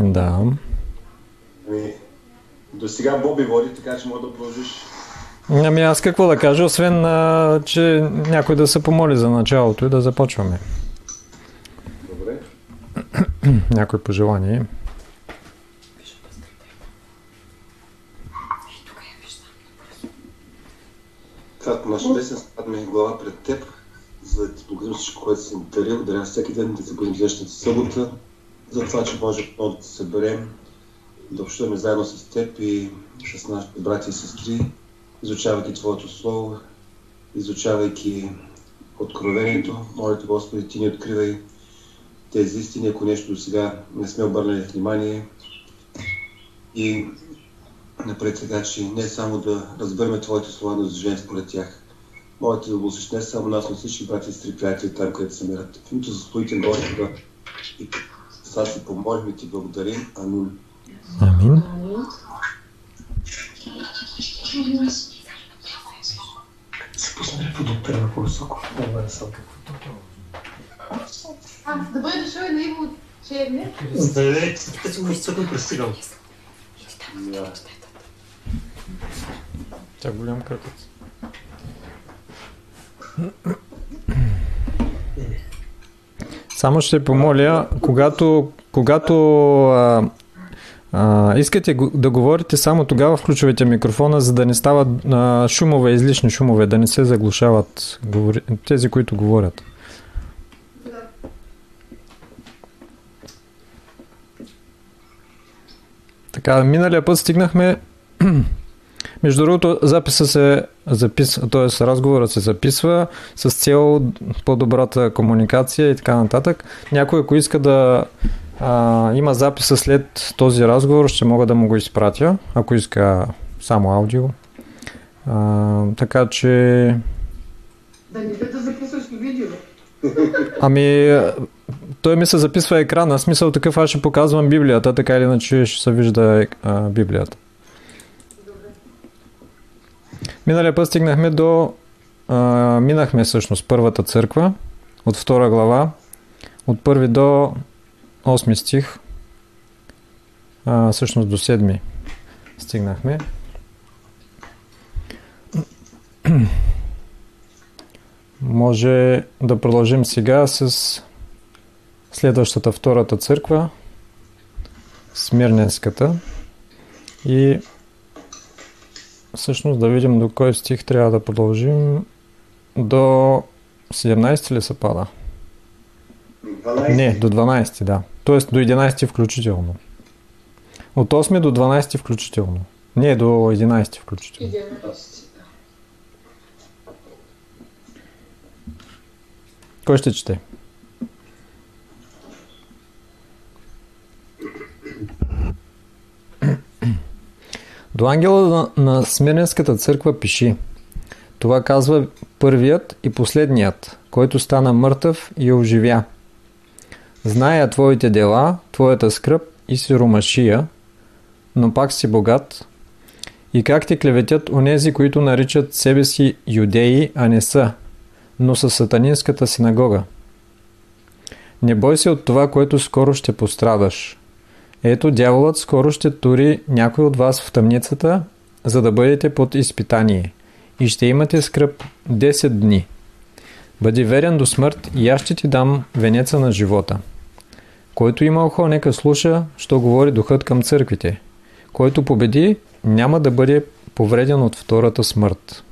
Да. Ами, до сега Боби води, така че мога да продължиш. Ами аз какво да кажа, освен, а, че някой да се помоли за началото и да започваме. Добре. Някой пожелание. Татко наш десен, спадме глава пред теб, за да ти благодарим всичко, което си дарил. Даря всеки ден да се бъдем следващата събота, за това, че може отново да се съберем, да общуваме заедно с теб и с нашите брати и сестри, изучавайки Твоето Слово, изучавайки Откровението. Моля те, Господи, Ти ни откривай тези истини, ако нещо до сега не сме обърнали внимание. И напред сега, че не само да разберем Твоите слова, но да живеем според тях. Моля те да благословиш не само нас, но всички брати и сестри, приятели там, където се мират. В името за Господите Господа и сега си помолим и ти благодарим. Амин. Амин. Се пусне по доктора на по-високо. Високо. Бъде дошъл и на Иво Черне. Здравей, ти си го изцъкнал пристигал. Тя голям кръкът. Само ще помоля, когато, когато а, а, искате да говорите, само тогава включвайте микрофона, за да не стават а, шумове, излишни шумове, да не се заглушават говори, тези, които говорят. Така, миналия път стигнахме. Между другото, записа се записва, т.е. разговорът се записва с цел по-добрата комуникация и така нататък. Някой, ако иска да а, има записа след този разговор, ще мога да му го изпратя, ако иска само аудио. А, така че Да не да записваш видео. Ами, той ми се записва екрана. Смисъл такъв, аз ще показвам Библията, така или иначе ще се вижда а, Библията. Миналия път стигнахме до... А, минахме всъщност първата църква от втора глава, от първи до 8 стих, а, всъщност до 7 стигнахме. Може да продължим сега с следващата втората църква, Смирненската. И всъщност да видим до кой стих трябва да продължим. До 17 ли се пада? 12. Не, до 12, да. Тоест до 11 включително. От 8 до 12 включително. Не, до 11 включително. Кой ще чете? До ангела на, Смирненската църква пиши. Това казва първият и последният, който стана мъртъв и оживя. Зная твоите дела, твоята скръп и сиромашия, но пак си богат. И как те клеветят онези, които наричат себе си юдеи, а не са, но са сатанинската синагога. Не бой се от това, което скоро ще пострадаш. Ето, дяволът скоро ще тури някой от вас в тъмницата, за да бъдете под изпитание. И ще имате скръп 10 дни. Бъди верен до смърт и аз ще ти дам венеца на живота. Който има ухо, нека слуша, що говори духът към църквите. Който победи, няма да бъде повреден от втората смърт.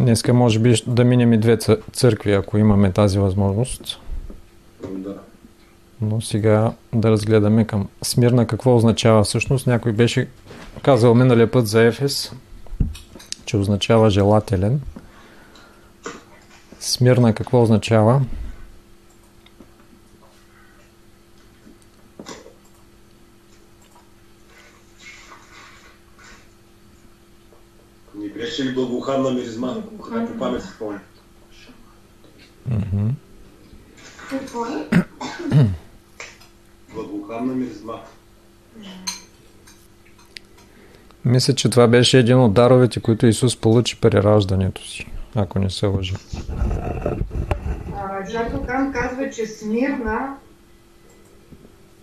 Днеска може би да минем и две цъ- църкви, ако имаме тази възможност. Да. Но сега да разгледаме към Смирна какво означава всъщност. Някой беше казал миналия път за Ефес, че означава желателен. Смирна какво означава? Не беше ли благоуханна миризма? Така по памет си спомням. Какво е? Миризма. Мисля, че това беше един от даровете, които Исус получи при раждането си, ако не се лъжа. А, Жако Кан казва, че Смирна,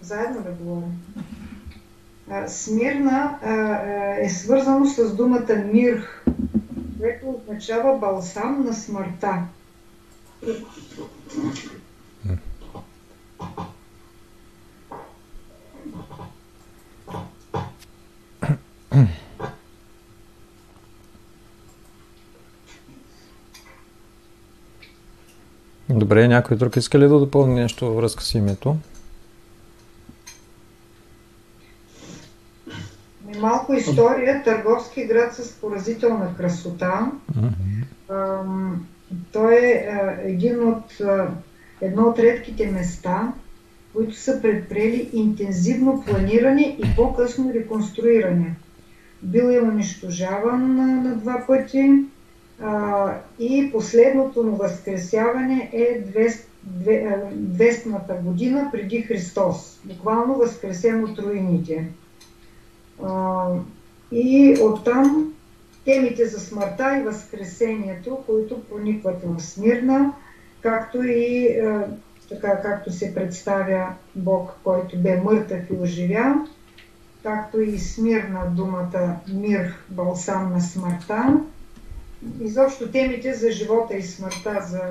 заедно да говорим, Смирна е свързано с думата мирх, което означава балсам на смъртта. Добре, някой друг иска ли да допълни нещо във връзка с името? Малко история. Търговски град с поразителна красота. Mm-hmm. Той е един от, едно от редките места, които са предприели интензивно планиране и по-късно реконструиране. Бил е унищожаван на два пъти а, и последното му възкресяване е 200-та година преди Христос, буквално възкресен от руините. А, и оттам темите за смъртта и възкресението, които проникват в Смирна, както и а, така както се представя Бог, който бе мъртъв и оживя, както и Смирна думата мир, балсам на смъртта, изобщо темите за живота и смъртта, за,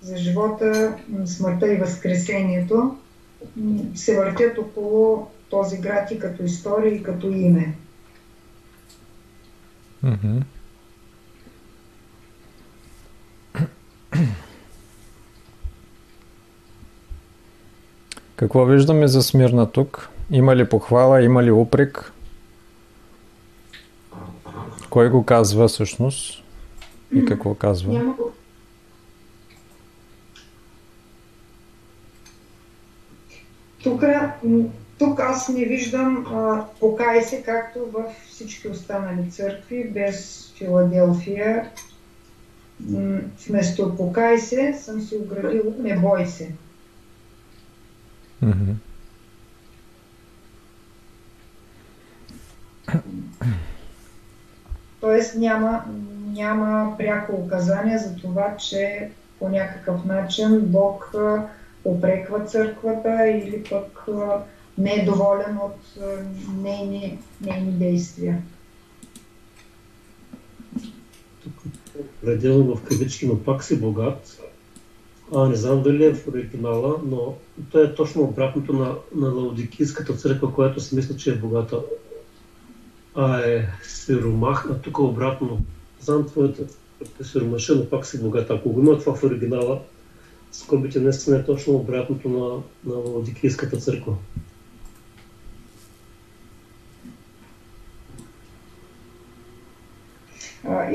за живота, смъртта и възкресението се въртят около този град и като история и като име. Mm-hmm. Какво виждаме за Смирна тук? Има ли похвала, има ли упрек? Кой го казва всъщност? И какво казва? Няма... Тук, тук аз не виждам а, покай се, както във всички останали църкви, без Филаделфия. Вместо покай се, съм си оградил не бой се. Mm-hmm. Тоест няма, няма пряко указание за това, че по някакъв начин Бог опреква църквата или пък не е доволен от нейни, нейни действия. Тук пределно в кавички, но пак си богат. А, не знам дали е в оригинала, но то е точно обратното на, на Лаудикийската църква, която си мисля, че е богата. А е сиромах, а тук обратно знам твоята сиромаша, но пак си богата. Ако го има това в оригинала, скобите наистина е точно обратното на, на Лаодикийската църква.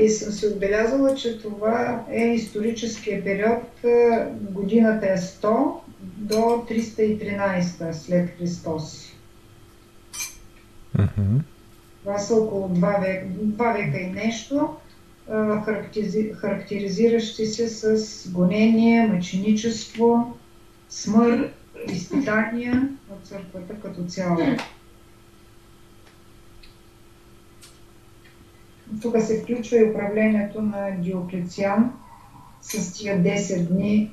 И съм се отбелязала, че това е историческия период, годината е 100 до 313 след Христос. Mm-hmm. Това са около 2 века, 2 века и нещо, характеризиращи се с гонение, мъченичество, смърт, изпитания от църквата като цяло. Тук се включва и управлението на Диоклециан с тия 10 дни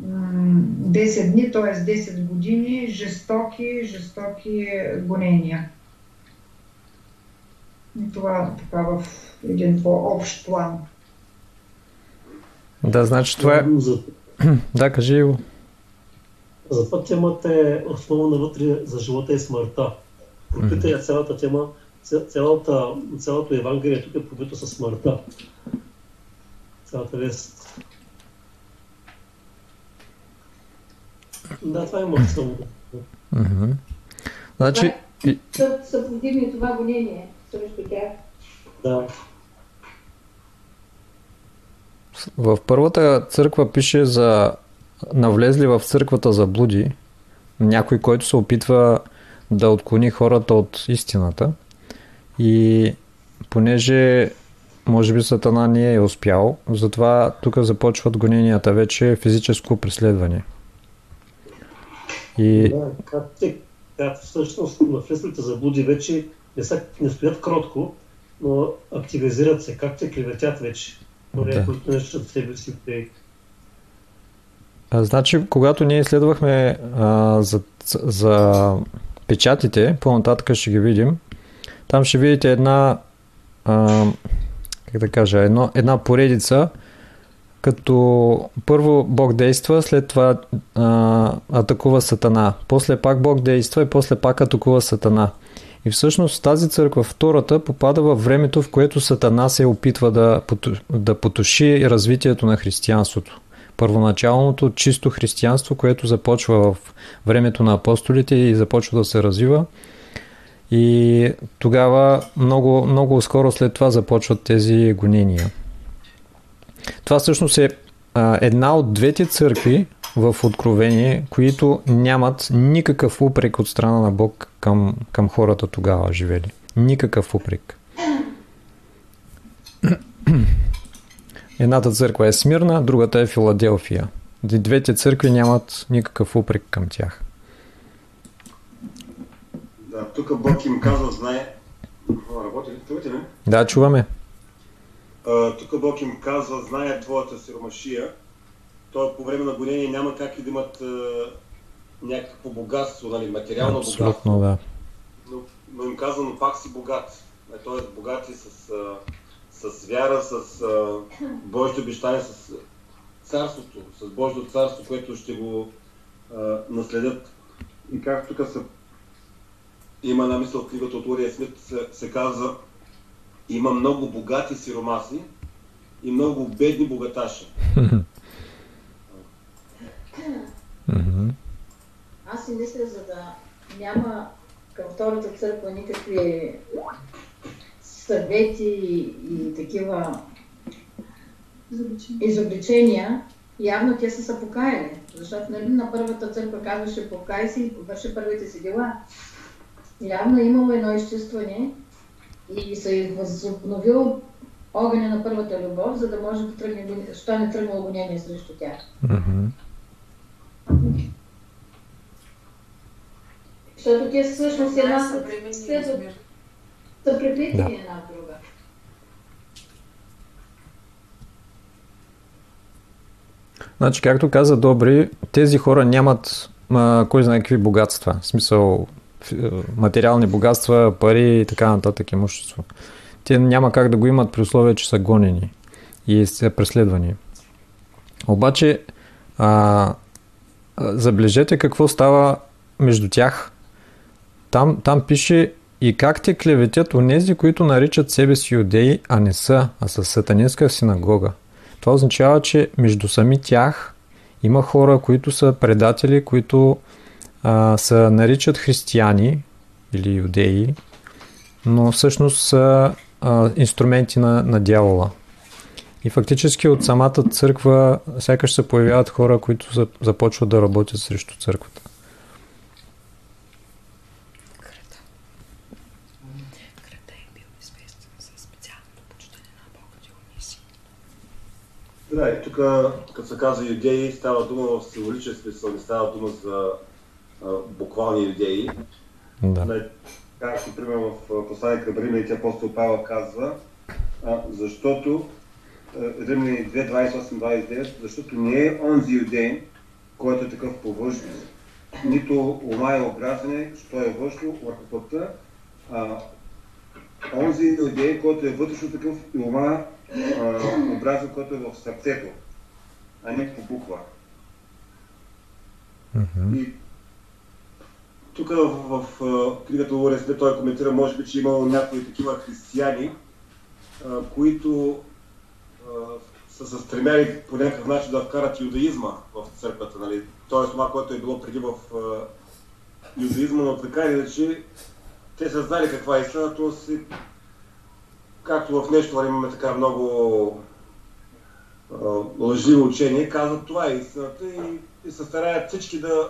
10 дни, т.е. 10 години, жестоки, жестоки гонения. И това така в един по-общ план. Да, значи това е... да, кажи го. Затова темата е основа навътре за живота и смъртта. Пропита е цялата тема, цялата, цялото Евангелие тук е пробито със смъртта. Цялата вест. Да, това е моят само. Значи... Съпротивни това гонение срещу тях. Да. В първата църква пише за навлезли в църквата заблуди, някой, който се опитва да отклони хората от истината. И понеже може би Сатана не е успял, затова тук започват гоненията вече физическо преследване. И... Да, как, те, как всъщност навлезлите заблуди вече не, са, не стоят кротко, но активизират се, как те клеветят вече. Но да. които себе си те. Значи, когато ние изследвахме а, за, за печатите, по-нататък ще ги видим, там ще видите една, а, как да кажа, едно, една поредица, като първо Бог действа, след това а, атакува Сатана. После пак Бог действа и после пак атакува Сатана. И всъщност тази църква, втората, попада във времето, в което Сатана се опитва да, да потуши развитието на християнството. Първоначалното чисто християнство, което започва в времето на апостолите и започва да се развива. И тогава много, много скоро след това започват тези гонения. Това всъщност е а, една от двете църкви в Откровение, които нямат никакъв упрек от страна на Бог към, към хората тогава живели. Никакъв упрек. Едната църква е Смирна, другата е Филаделфия. Двете църкви нямат никакъв упрек към тях. Да, тук Бог им казва, знае... Работи ли? Чувате ли? Да, чуваме. тук Бог им казва, знае твоята сиромашия. Той по време на гонение няма как и да имат някакво богатство, нали, материално Абсолютно, богатство. да. Но, но им казва, но пак си богат. Е, Тоест богати с, а, с вяра, с а, Божите обещания, с царството, с Божието царство, което ще го а, наследят. И както тук се има една мисъл в книгата от Урия Смит, се, се казва, има много богати сиромаси и много бедни богаташи. Аз си мисля, за да няма към втората църква никакви съвети и, и такива изобличения, явно те са се покаяли. Защото нали, на първата църква казваше покай си и върши първите си дела. Явно е имало едно изчистване и се е възобновил огъня на първата любов, за да може да тръгне, що не тръгнало гонение срещу тях. Мгм. Защото те всъщност една са преплетени Да. една друга. Значи, както каза Добри, тези хора нямат а, кой знае какви богатства. В смисъл, материални богатства, пари и така нататък, имущество. Те няма как да го имат при условие, че са гонени и са преследвани. Обаче, а, забележете какво става между тях. Там, там пише и как те клеветят онези, които наричат себе си юдеи, а не са, а са сатанинска синагога. Това означава, че между сами тях има хора, които са предатели, които а, се наричат християни или юдеи, но всъщност са а, инструменти на, на дявола. И фактически от самата църква сякаш се появяват хора, които за, започват да работят срещу църквата. Кръта е. Да, и тук, като се казва юдеи, става дума в символичен смисъл, не става дума за буквални юдеи. Да. Както примерно в послание към Римляните апостол Павел казва, защото Римляни 2, 28-29, защото не е онзи юдеин, който е такъв по външност, нито ума е образене, що е външно върху плътта, а онзи юдеин, който е вътрешно такъв и ума образен, който е в сърцето, а не по буква. Мгм. И тук в, в, в книгата ОРСД той коментира, може би, че имало някои такива християни, а, които а, са се стремяли по някакъв начин да вкарат юдаизма в църквата. Нали? Тоест това, което е било преди в а, юдаизма, но така или иначе те са знали каква е истината, си, както в нещо време имаме така много лъжливо учение, казват това е истината и, и се стараят всички да,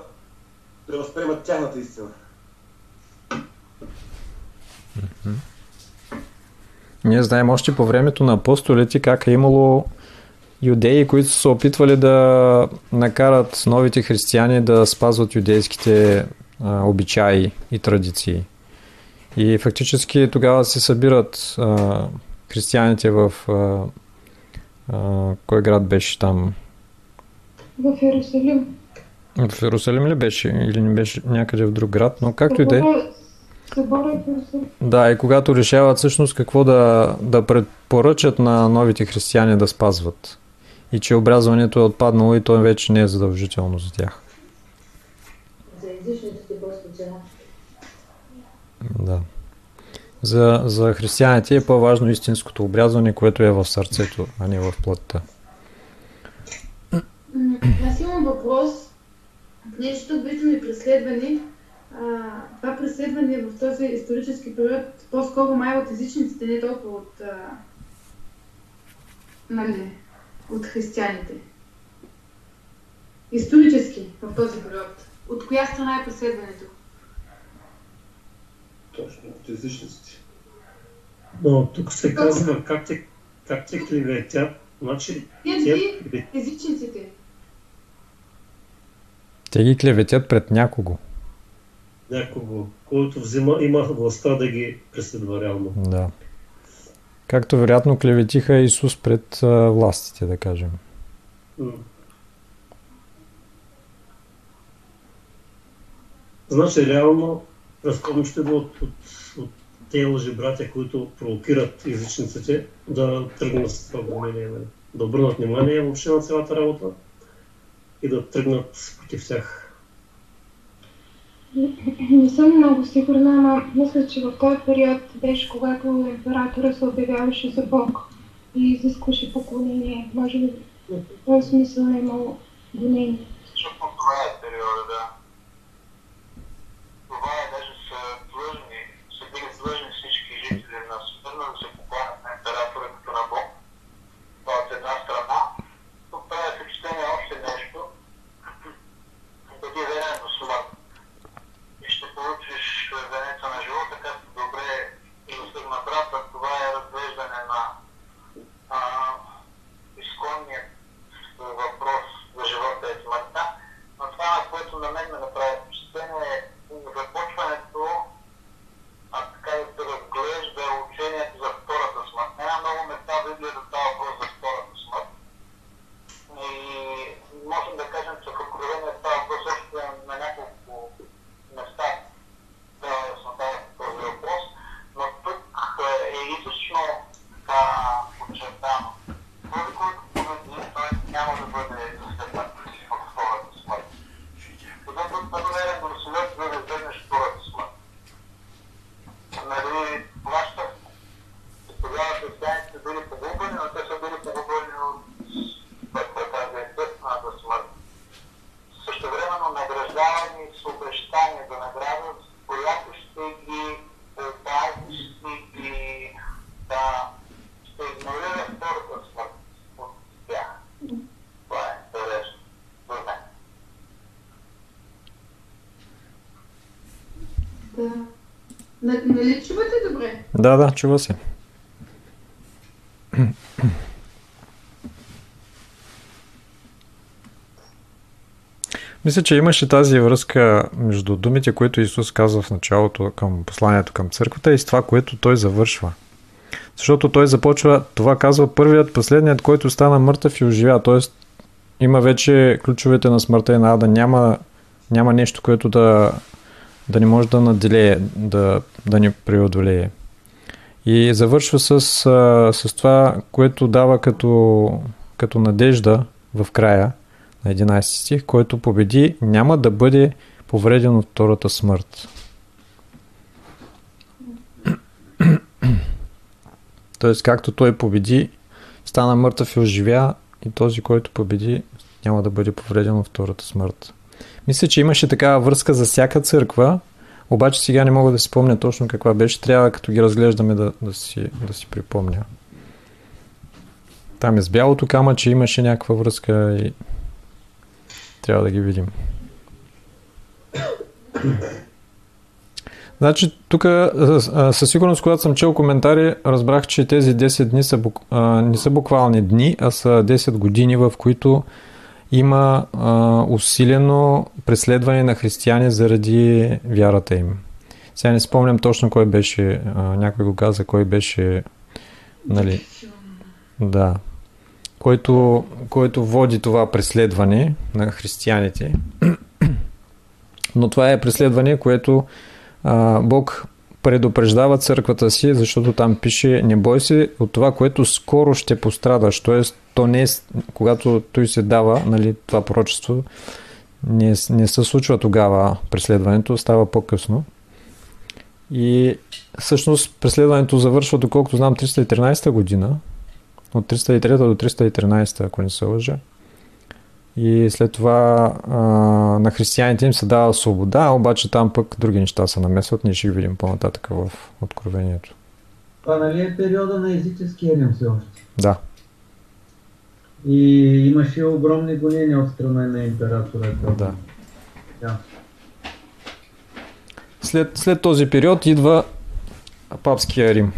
да възприемат тяхната истина. Ние знаем още по времето на апостолите как е имало юдеи, които са се опитвали да накарат новите християни да спазват юдейските а, обичаи и традиции. И фактически тогава се събират а, християните в а, а, кой град беше там? В Иерусалим. В Иерусалим ли беше или не беше някъде в друг град, но както и да е. Да, и когато решават всъщност какво да, да предпоръчат на новите християни да спазват. И че обрязването е отпаднало и то вече не е задължително за тях. За езичниците по-специално. Да. За, за християните е по-важно истинското обрязване, което е в сърцето, а не в плътта. Аз имам въпрос. Понеже тук виждаме преследване, а, това преследване в този исторически период по-скоро май от езичниците, не толкова от, а, нали, от християните. Исторически в този период. От коя страна е преследването? Точно, от езичниците. Но тук се казва как те, как те клеветят. Значи, Тези те, езичниците. Те ги клеветят пред някого. някого, който взима, има властта да ги преследва реално. Да. Както вероятно клеветиха Исус пред властите, да кажем. М. Значи, реално, разковничето от, от, от тези лъжи братя, които провокират езичниците да тръгнат с това гонение, нали? да обърнат внимание въобще на цялата работа и да тръгнат против тях. Не съм много сигурна, но мисля, че в този период беше когато императора се обявяваше за Бог и изискваше поклонение. Може би в този смисъл е имало гонение. Точно това е периода, да. Това е даже са длъжни, са били длъжни всички жители на Смирна да се покланят на императора като на Бог. Това от една страна. Тук прави впечатление още нещо. Бъди верен до смърт. И ще получиш венеца на живота, както добре засъгна брата. Това е разглеждане на а, изконният въпрос за живота и смъртта. Но това, което на мен ме направи впечатление е започването, а така и да разглежда учението за втората смърт. Няма много места в Библията да става въпрос за втората смърт. И можем да кажем, че в Откровение става въпрос още на няколко места да яснота по този въпрос, но тук е излишно така подчертано. Този, който победи, той няма да бъде засегнат в втората смърт. Когато бъде верен до смърт, за да избегнеш втората смърт. Нали, плащах, тогава християните били погубени, но те са били погубени от смъртта, тази естествената смърт. Същевременно награждавани с обещание за награда, с която ще ги опази, ще ги да, ще игнорира втората смърт от тях. Това е интересно за мен. Да. Н- Нали чувате добре? Чува се. Мисля, че имаше тази връзка между думите, които Исус казва в началото към посланието към църквата и с това, което той завършва. Защото той започва, това казва първият, последният, който стана мъртъв и оживя. Тоест има вече ключовете на смъртта и на ада. Няма, няма нещо, което да, да не може да наделее, да, да ни преодолее. И завършва с, с това, което дава като, като надежда в края на 11 стих, който победи, няма да бъде повреден от втората смърт. Тоест, както той победи, стана мъртъв и оживя, и този, който победи, няма да бъде повреден от втората смърт. Мисля, че имаше такава връзка за всяка църква, обаче сега не мога да си спомня точно каква беше. Трябва, като ги разглеждаме, да, да, си, да си припомня. Там е с бялото камъче имаше някаква връзка и трябва да ги видим. Значи, тук със сигурност, когато съм чел коментари, разбрах, че тези 10 дни са, а, не са буквални дни, а са 10 години, в които има а, усилено преследване на християни заради вярата им. Сега не спомням точно кой беше, а, някой го каза, кой беше, нали, да, който, който води това преследване на християните. Но това е преследване, което а, Бог предупреждава църквата си, защото там пише не бой се от това, което скоро ще пострадаш. Тоест, то не е, когато той се дава, нали, това пророчество, не, не се случва тогава преследването, става по-късно. И всъщност преследването завършва, доколкото знам, 313 година. От 303 до 313, ако не се лъжа. И след това а, на християните им се дава свобода, обаче там пък други неща се намесват. Ние ще ги видим по-нататък в Откровението. Това нали е периода на езическия Рим все още? Да. И имаше огромни гонения от страна на императора. Да. да. След, след този период идва папския Рим.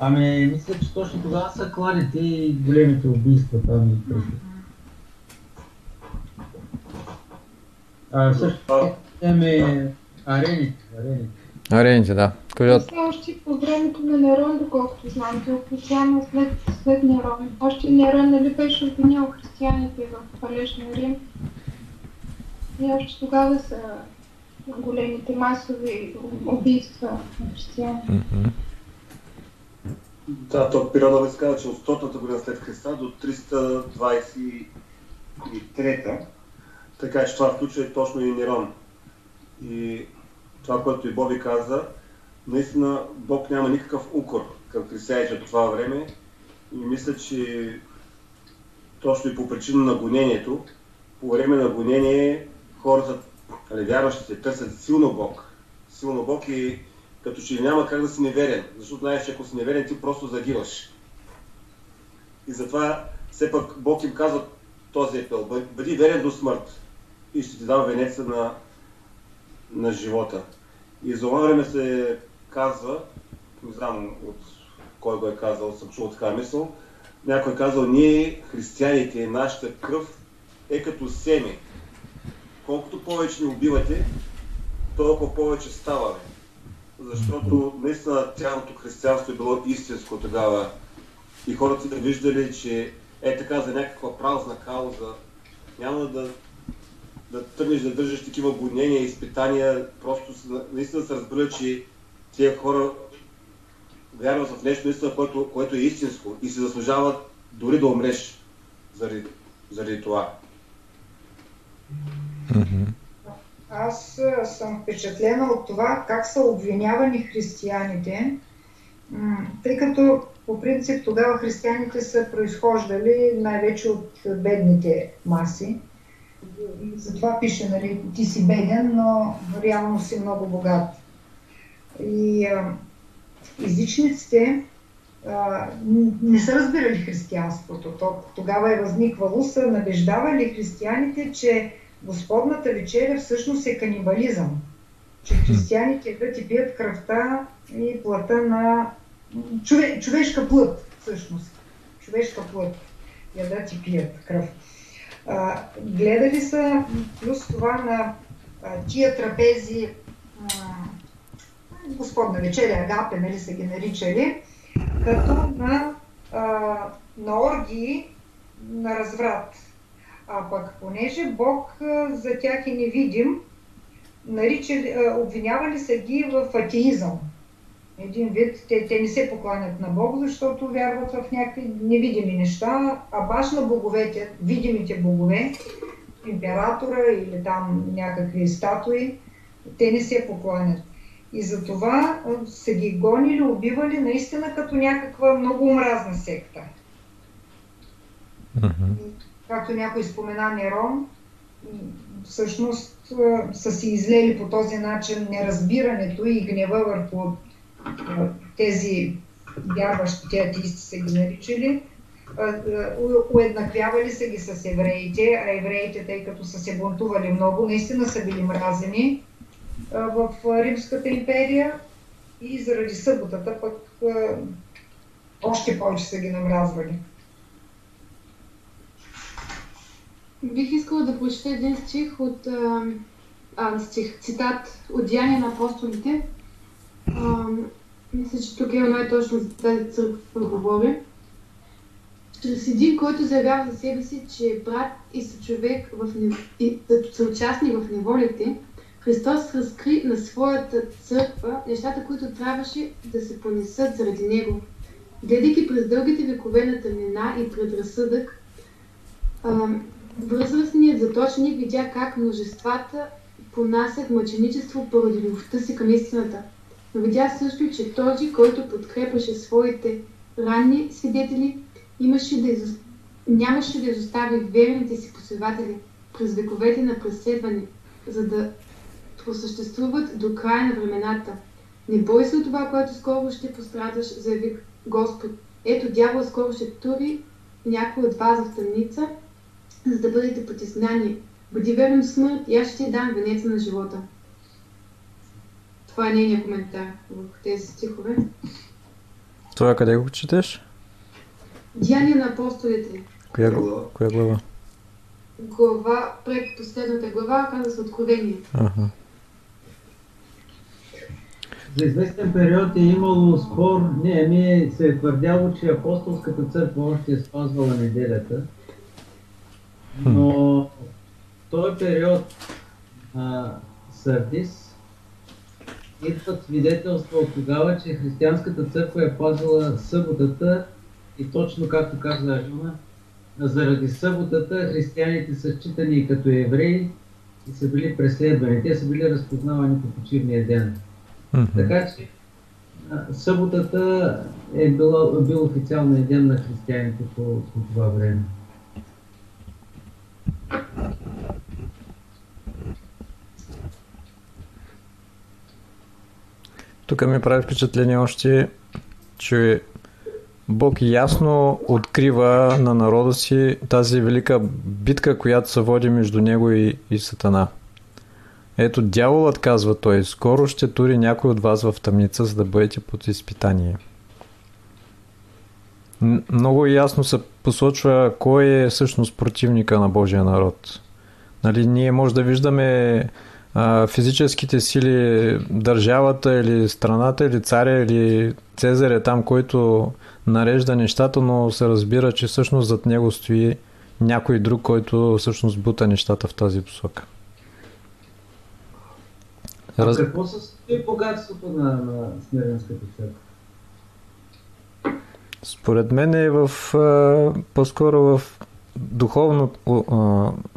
Ами, мисля, че точно тогава са кладите и големите убийства там и пръщи. А, също имаме арените. Арените, арените да. Кажат... Това още по времето на Нерон, доколкото знам, Диоклетиан след, след Нерон. Още Нерон нали беше обвинял християните в палеж на Рим. И още тогава са големите масови убийства на християни. Mm-hmm. Да, то периода ви казва, че от 100-та година след Христа до 323-та. Така че това включва и точно и Нерон. И това, което и Боби каза, наистина Бог няма никакъв укор към християните от това време. И мисля, че точно и по причина на гонението, по време на гонение хората, али вярващите, търсят силно Бог. Силно Бог и като че няма как да си неверен, защото знаеш, че ако си неверен, ти просто загиваш. И затова все пак Бог им казва този епел, бъди верен до смърт и ще ти дам венеца на, на живота. И за това време се казва, не знам от кой го е казал, съм чул така мисъл, някой е казал, ние, християните, нашата кръв е като семе. Колкото повече ни убивате, толкова повече ставаме защото наистина тяхното християнство е било истинско тогава и хората са виждали, че е така за някаква празна кауза, няма да, да тръгнеш да държаш такива гонения, изпитания, просто наистина са разбрали, че тия хора вярват в нещо наистина, което, което е истинско и се заслужават дори да умреш заради, заради това. Mm-hmm. Аз съм впечатлена от това как са обвинявани християните, тъй като по принцип тогава християните са произхождали най-вече от бедните маси. Затова пише, нали, ти си беден, но реално си много богат. И а, езичниците не са разбирали християнството. Тогава е възниквало, са набеждавали християните, че Господната вечеря всъщност е канибализъм. Че християните ядат и пият кръвта и плътта на чове, човешка плът, всъщност. Човешка плът. Ядат и пият кръв. А, гледали са плюс това на а, тия трапези а, Господна вечеря, агапе, нали са ги наричали, като на, а, на оргии на разврат а пък понеже Бог за тях е невидим, наричали, обвинявали са ги в атеизъм. Един вид, те, те не се покланят на Бог, защото вярват в някакви невидими неща, а баш на боговете, видимите богове, императора или там някакви статуи, те не се покланят. И затова са ги гонили, убивали наистина като някаква много омразна секта. Mm-hmm както някой спомена Нерон, всъщност са си излели по този начин неразбирането и гнева върху тези вярващи, те атеисти са ги наричали, уеднаквявали са ги с евреите, а евреите, тъй като са се бунтували много, наистина са били мразени в Римската империя и заради съботата пък още повече са ги намразвали. Бих искала да прочета един стих от а, стих, цитат от Деяния на апостолите. А, мисля, че тук е най-точно за тази църква говори. чрез един, който заявява за себе си, че е брат и съчовек в, нев... и съучастник в неволите, Христос разкри на своята църква нещата, които трябваше да се понесат заради него. Гледайки през дългите векове на тъмнина и предразсъдък, възрастният заточеник видя как множествата понасят мъченичество поради любовта си към истината. Но видя също, че този, който подкрепаше своите ранни свидетели, имаше да из... нямаше да изостави верните си последователи през вековете на преследване, за да просъществуват до края на времената. Не бой се от това, което скоро ще пострадаш, заяви Господ. Ето, дявол скоро ще тури някой от вас в тъмница, за да бъдете потиснани. Бъди верен в смърт и аз ще ти дам венеца на живота. Това е нейният коментар в тези стихове. Това къде го четеш? Деяния на апостолите. Коя, глава? коя глава? Глава, пред последната глава, казва се Откровение. Ага. За известен период е имало спор, не, ми се е твърдяло, че апостолската църква още е спазвала неделята, но в този период а, Сърдис идват свидетелства от тогава, че християнската църква е пазила съботата и точно както каза Ажуна, заради съботата християните са считани като евреи и са били преследвани. Те са били разпознавани по почивния ден. Mm-hmm. Така че съботата е била, бил официалният ден на християните по, по това време. Тук ми прави впечатление още, че Бог ясно открива на народа си тази велика битка, която се води между него и, и Сатана. Ето, дяволът, казва той, скоро ще тури някой от вас в тъмница, за да бъдете под изпитание. Много ясно се посочва кой е всъщност противника на Божия народ. Нали, ние може да виждаме а, физическите сили, държавата или страната или царя или Цезар е там, който нарежда нещата, но се разбира, че всъщност зад него стои някой друг, който всъщност бута нещата в тази посока. Раз... А какво състои богатството на, на Смиренската църква? Според мен е в, по-скоро в духовно,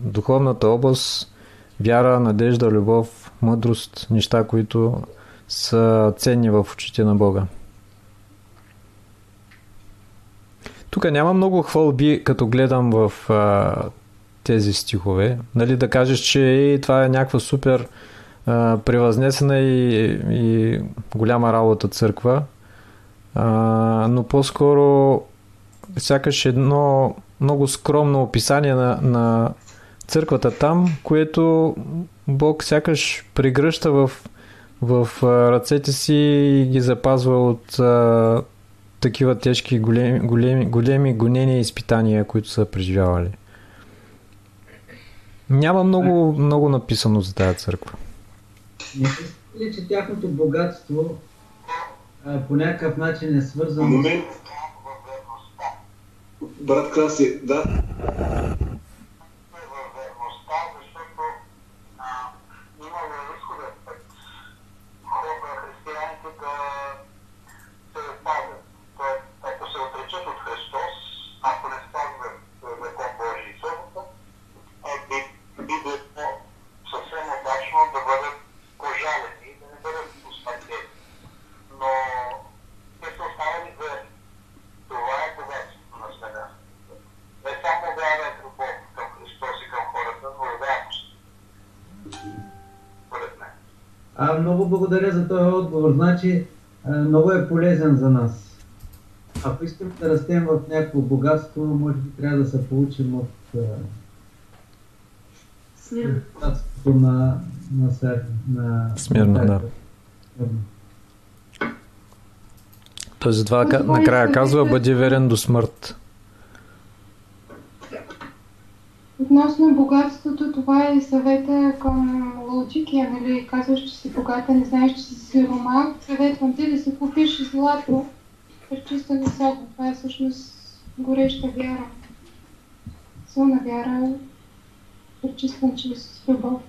духовната област вяра, надежда, любов, мъдрост, неща, които са ценни в очите на Бога. Тук няма много хвалби, като гледам в а, тези стихове. Нали, да кажеш, че е, това е някаква супер а, превъзнесена и, и голяма работа църква, но по-скоро сякаш едно много скромно описание на, на църквата там, което Бог сякаш прегръща в, в ръцете си и ги запазва от а, такива тежки големи, големи, големи гонения и изпитания, които са преживявали. Няма много, много написано за тази църква. Ли, че тяхното богатство по някакъв начин е свързано Момент. Брат Краси, да. А, много благодаря за този отговор. Значи, а, много е полезен за нас. Ако искаме да растем в някакво богатство, може би трябва да се получим от богатството на, на, сер, на Смирно, да. Той затова накрая казва, бъди верен до смърт. Относно богатството, това е съвета към Лаудикия, нали? Казваш, че си богата, не знаеш, че си сирома. Съветвам ти да си купиш злато, чиста високо. Това е всъщност гореща вяра. Силна вяра, пречистван чрез любов.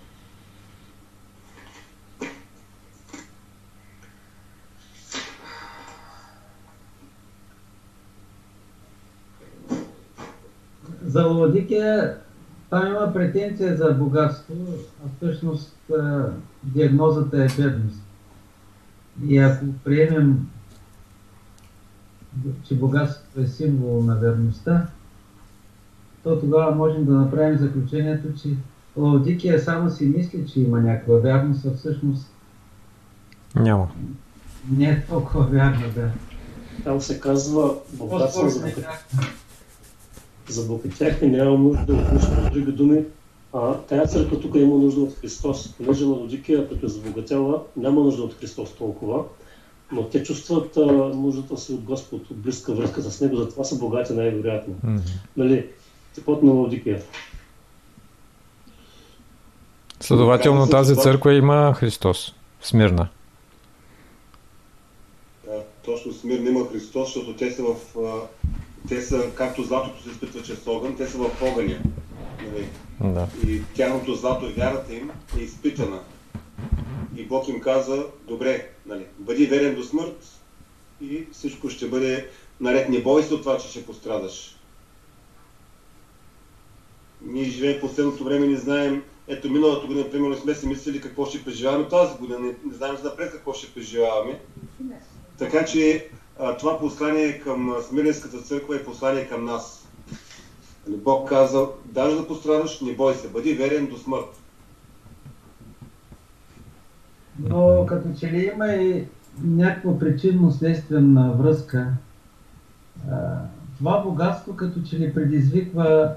За Лаодикия там има претенция за богатство, а всъщност диагнозата е бедност. И ако приемем, че богатството е символ на верността, то тогава можем да направим заключението, че Лаодикия само си мисли, че има някаква вярност, а всъщност Няма. не е толкова вярна, да. Там се казва богатство за, е за богатяхме, няма нужда от нищо, с други думи. А тая църква тук има нужда от Христос. Понеже Лаодикия, като е забогатяла, няма нужда от Христос толкова, но те чувстват а, нуждата си от Господ, от близка връзка с Него, затова са богати най-вероятно. Мгм. Нали, типът на Лаодикия. Следователно тази църква има Христос. Смирна. Да, точно Смирна има Христос, защото те са в... Те са, както златото се изпитва чрез огън, те са в огъня. Нали? Да. И тяхното злато, вярата им е изпитана. И Бог им каза, добре, нали, бъди верен до смърт и всичко ще бъде наред. Не бой се от това, че ще пострадаш. Ние живеем в последното време, не знаем, ето миналата година, примерно, сме си мислили какво ще преживяваме тази година, не, не знаем за напред какво ще преживяваме. Така че това послание към а, Смирненската църква е послание към нас. Нали, Бог каза, даже да пострадаш, не бой се, бъди верен до смърт. Но като че ли има и някаква причинно-следствена връзка, това богатство като че ли предизвиква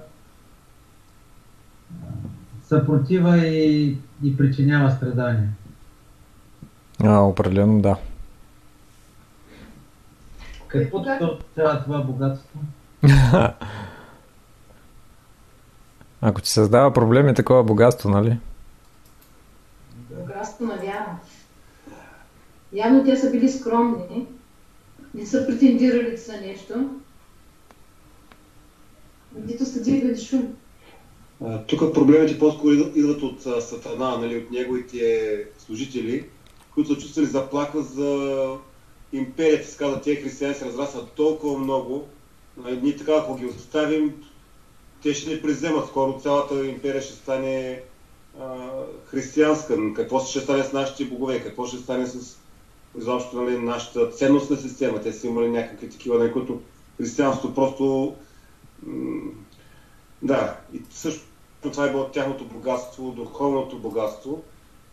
съпротива и, и причинява страдания. А, определено да. Какво означава това богатство? Ако ти създава проблеми, такова богатство, нали? Богатство на вяра. Явно те са били скромни, не са претендирали, са нещо. Нито са дигали шум. Тук проблемите по-скоро идват- от Сатана, нали, от неговите служители, които са чувствали заплаха за империята. Се казва, тези християни се разрастват толкова много. Ние така, ако ги оставим, те ще ни преземат. Скоро цялата империя ще стане а, християнска. Какво ще стане с нашите богове? Какво ще стане с изобщо нали, нашата ценностна система? Те са имали някакви такива, нали, които християнството просто м, да, и също това е било тяхното богатство, духовното богатство,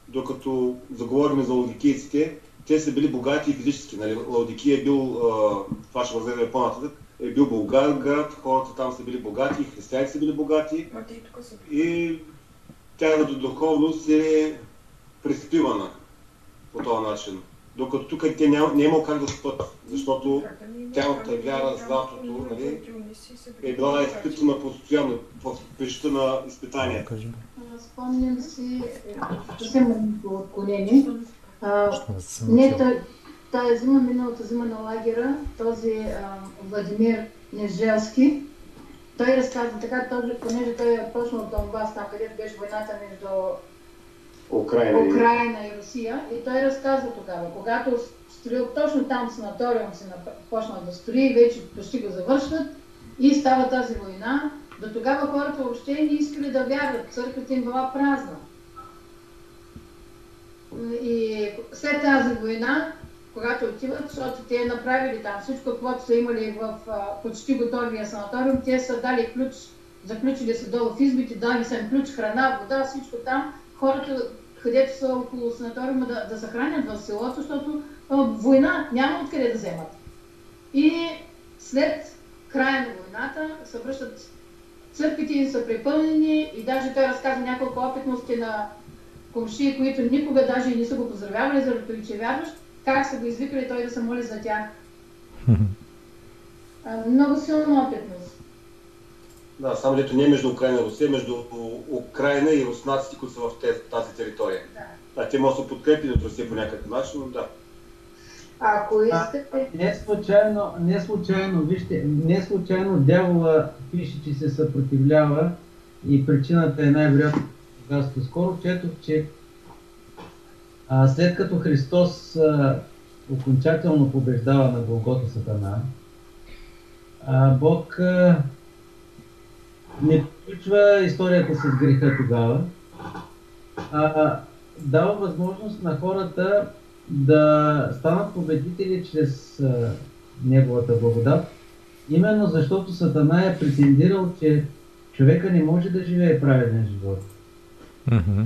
докато заговорим за лаудикийците, те са били богати и физически. Нали? Лаудикия е бил, а, това ще възгледаме по-нататък, е бил богат град, хората там са били богати, християните са били богати и тяхната духовност е приспивана по този начин. Докато тук те няма, не е имало как да спят, защото тяхната вяра, златото, нали, е била изпитана постоянно в пеща на изпитания. Спомням си, е, съвсем маленько отклонение. А, Не, та- тая зима, миналата зима на лагера, този а, Владимир Нежелски, той разказва така, този, понеже той е точно от Донбас, там където беше войната между Украина. и- Украина и Русия. И той разказва тогава, когато строил точно там санаториум си почнал да строи, вече почти го завършват и става тази война. До тогава хората въобще не искали да вярват, църквата им била празна. И след тази война, когато отиват, защото те направили там всичко, каквото са имали в почти готовия санаториум, те са дали ключ, заключили се долу в избите, дали са им ключ, храна, вода, всичко там. Хората, където са около санаториума да, да се в селото, защото война няма откъде да вземат. И след края на войната се връщат църквите им са препълнени и даже той разказва няколко опитности на комшии, които никога даже и не са го поздравявали, заради това, че вярваш, как са го извикали той да се моли за тях. А, много силна опитност. Да, само дето не е между Украина и Русия, между Украина и руснаците, които са в тази територия. Да. Да, те могат да се подкрепят от Русия по някакъв начин, но да. Ако искате... Не случайно, не случайно, вижте, не случайно дявола пише, че се съпротивлява и причината е най-вероятно богатство. Скоро четох, че а, след като Христос а, окончателно побеждава на Голгота Сатана, а, Бог а, не приключва историята с греха тогава, а дава възможност на хората да станат победители чрез а, неговата благодат, именно защото Сатана е претендирал, че човека не може да живее праведен живот. Мгм.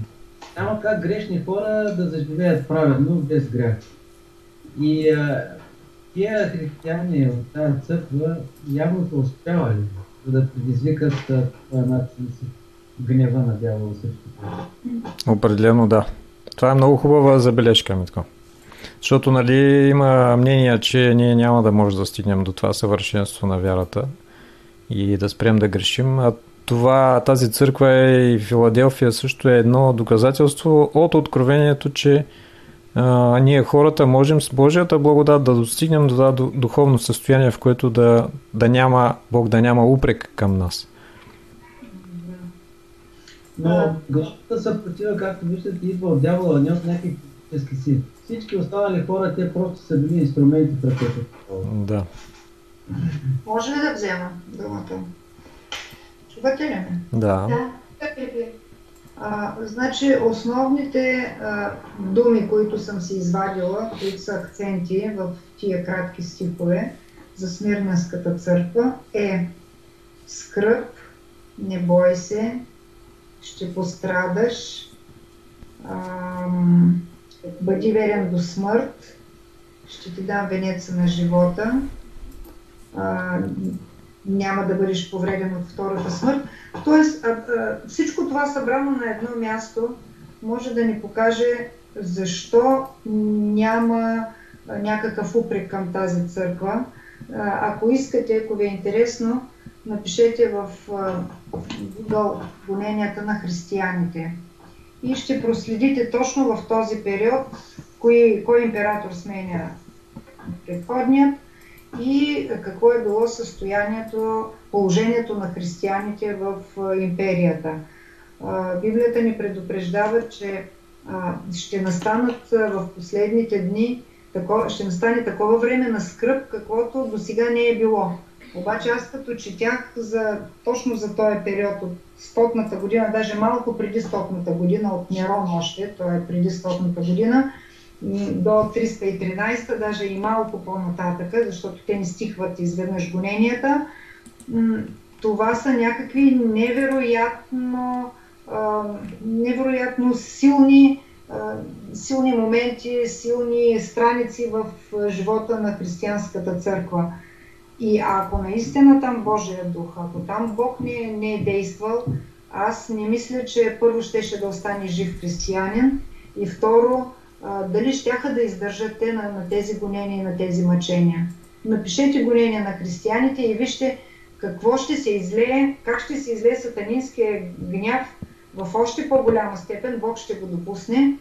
Няма как грешни хора да заживеят праведно без грях. И а, тия християни от тази църква явно са успявали да предизвикат по начин си гнева на дявола тях. Определено да. Това е много хубава забележка, Митко. Защото, нали, има мнение, че ние няма да може да стигнем до това съвършенство на вярата и да спрем да грешим. А това, тази църква е и Филаделфия също е едно доказателство от откровението, че а, ние хората можем с Божията благодат да достигнем до това ду- духовно състояние, в което да, да няма, Бог да няма упрек към нас. Но главната съпротива, както виждате, идва от дявола, не от някакви политически сили. Всички останали хора, те просто са били инструменти в ръцете. Да. Може ли да взема думата? Чувате ли? Да. Да. А, значи основните а, думи, които съм си извадила, които са акценти в тия кратки стихове за Смирненската църква е скръп, не бой се, ще пострадаш, ам, бъди верен до смърт, ще ти дам венеца на живота, а, няма да бъдеш повреден от втората смърт. Тоест, а, а, всичко това събрано на едно място може да ни покаже защо няма някакъв упрек към тази църква. Ако искате, ако ви е интересно, напишете в Google гоненията на християните и ще проследите точно в този период кой, кой император сменя предходният и какво е било състоянието, положението на християните в империята. Библията ни предупреждава, че ще настанат в последните дни, ще настане такова време на скръп, каквото до сега не е било. Обаче аз като четях за, точно за този период от стотната година, даже малко преди стотната година, от Нерон още, той е преди стотната година, до 313, даже и малко по-нататъка, защото те не стихват изведнъж гоненията. Това са някакви невероятно, невероятно силни, силни моменти, силни страници в живота на християнската църква. И ако наистина там Божия дух, ако там Бог не, не е действал, аз не мисля, че първо щеше да остане жив християнин и второ, а, дали щяха да издържат те на, на тези гонения и на тези мъчения. Напишете гонения на християните и вижте какво ще се излее, как ще се излее сатанинския гняв в още по-голяма степен, Бог ще го допусне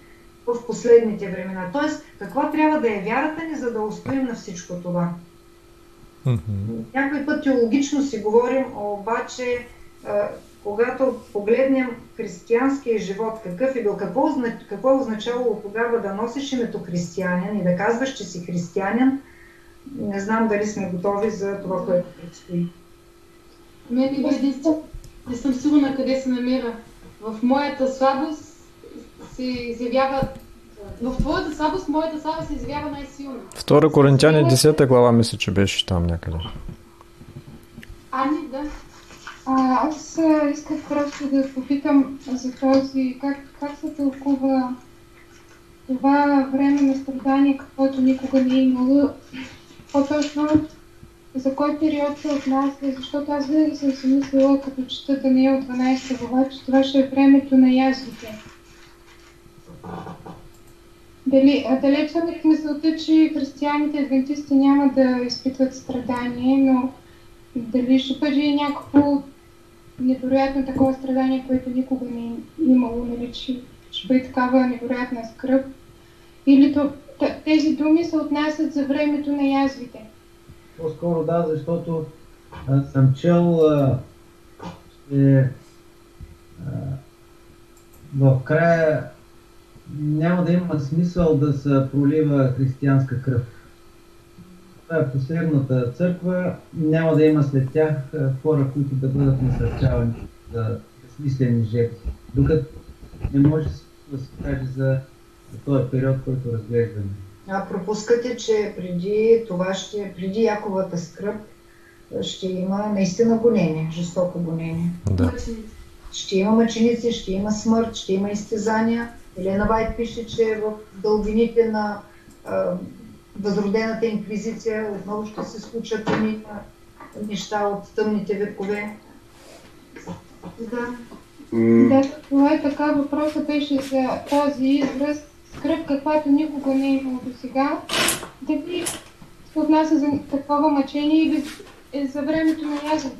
в последните времена. Тоест, каква трябва да е вярата ни, за да устоим на всичко това. Мгм. Някой път теологично си говорим, обаче когато погледнем християнския живот, какъв е бил, какво, какво е означавало тогава да носиш името християнин и да казваш, че си християнин, не знам дали сме готови за това, което предстои. Мен единствено. Не съм сигурна къде се намира. В моята слабост се изявява... В твоята слабост моята слава се изявява най-силно. Втора Коринтяни 10 глава мисля, че беше там някъде. Ани, да. А, аз исках просто да попитам за този, как, как се тълкува това време на страдание, каквото никога не е имало. По-точно, за кой период се отнася, защото аз винаги съм си мислила, като чета Даниил 12 глава, че това ще е времето на язвите. Дали, а далеч съм от мисълта, че християните адвентисти няма да изпитват страдание, но дали ще бъде някакво невероятно такова страдание, което никога не е имало, нали, че ще бъде такава невероятна скръп. Или то, тези думи се отнасят за времето на язвите. По-скоро да, защото а, съм чел, а, че а, в края няма да има смисъл да се пролива християнска кръв. Това е последната църква, няма да има след тях хора, които да бъдат насърчавани за безсмислени жертви. Докато не може да се каже за, за този период, който разглеждаме. А пропускате, че преди това ще, преди Яковата скръп, ще има наистина гонение, жестоко гонение. Да. Ще има мъченици, ще има смърт, ще има изтезания. Елена Вайт пише, че в дълбините на възродената инквизиция отново ще се случат едни неща от тъмните векове. Да. Да, това е така. Въпросът беше за този израз скръп, каквато никога не е имало до сега. Дали се отнася за такова мъчение или е за времето на язвите?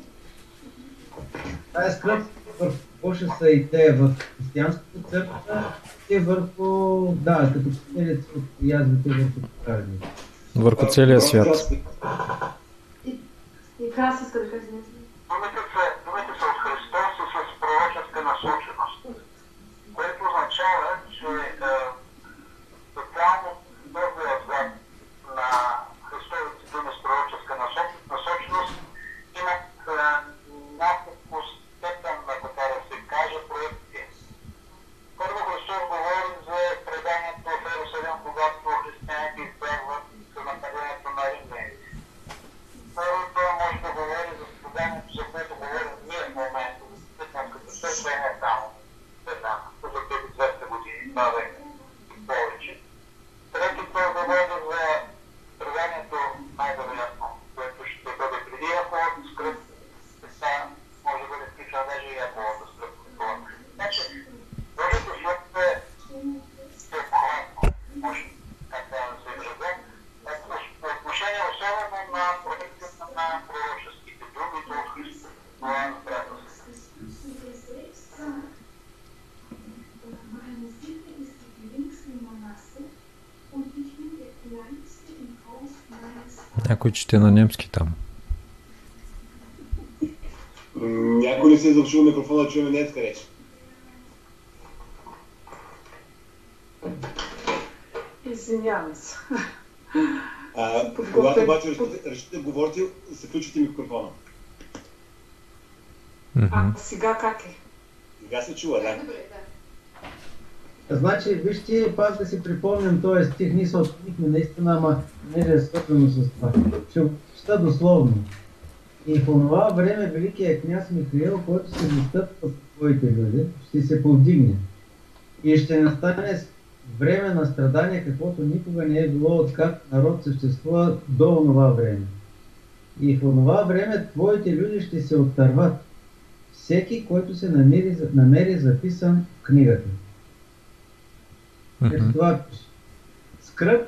Тая скръп върху какво ще са и те в християнската църква и върху, да, като целият от язвите върху праведните. Върху целия свят. И Крас иска да каже нещо. Думите са, думите са от Христос и с пророческа насоченост, което означава, че е, специално първия знак на Христовите думи с пророческа насо- насоченост имат е, някакво степен на, така да се каже, проекти. Първо Христос говори за преданието в Иерусалим, когато християните избягват за нападението на римляните. Второ, той може да говори за страданието, за което говорим ние в момента, за християнската църква и не само една, за тези 200 години, два века и повече. Трето, той говори за страданието, най-вероятно, което ще бъде преди Яковата скръп, сега може да бъде включена даже и Яковата скръп. Значи, Божието Слово е всеобхватно, може така да се изразя, по отношение особено на проектите на пророческите думи от Христос. Това е приятелство. Някой чете на немски там. Някой не се е завършил микрофона да чуем немска реч. Извинявам се. А, когато обаче решите, решите да говорите, се включите микрофона. А сега как е? Сега се чува, да. Добре, да. Значи, вижте, пак да си припомням този стих, ние се откликнахме наистина, ама не е свързано с това. Ще чета дословно. И в това време великият княз Михаил, който се застъпва с своите люди, ще се повдигне. И ще настане време на страдание, каквото никога не е било, откак народ съществува до онова време. И в онова време твоите люди ще се оттърват. Всеки, който се намери, намери записан в книгата. Ето това. Скръп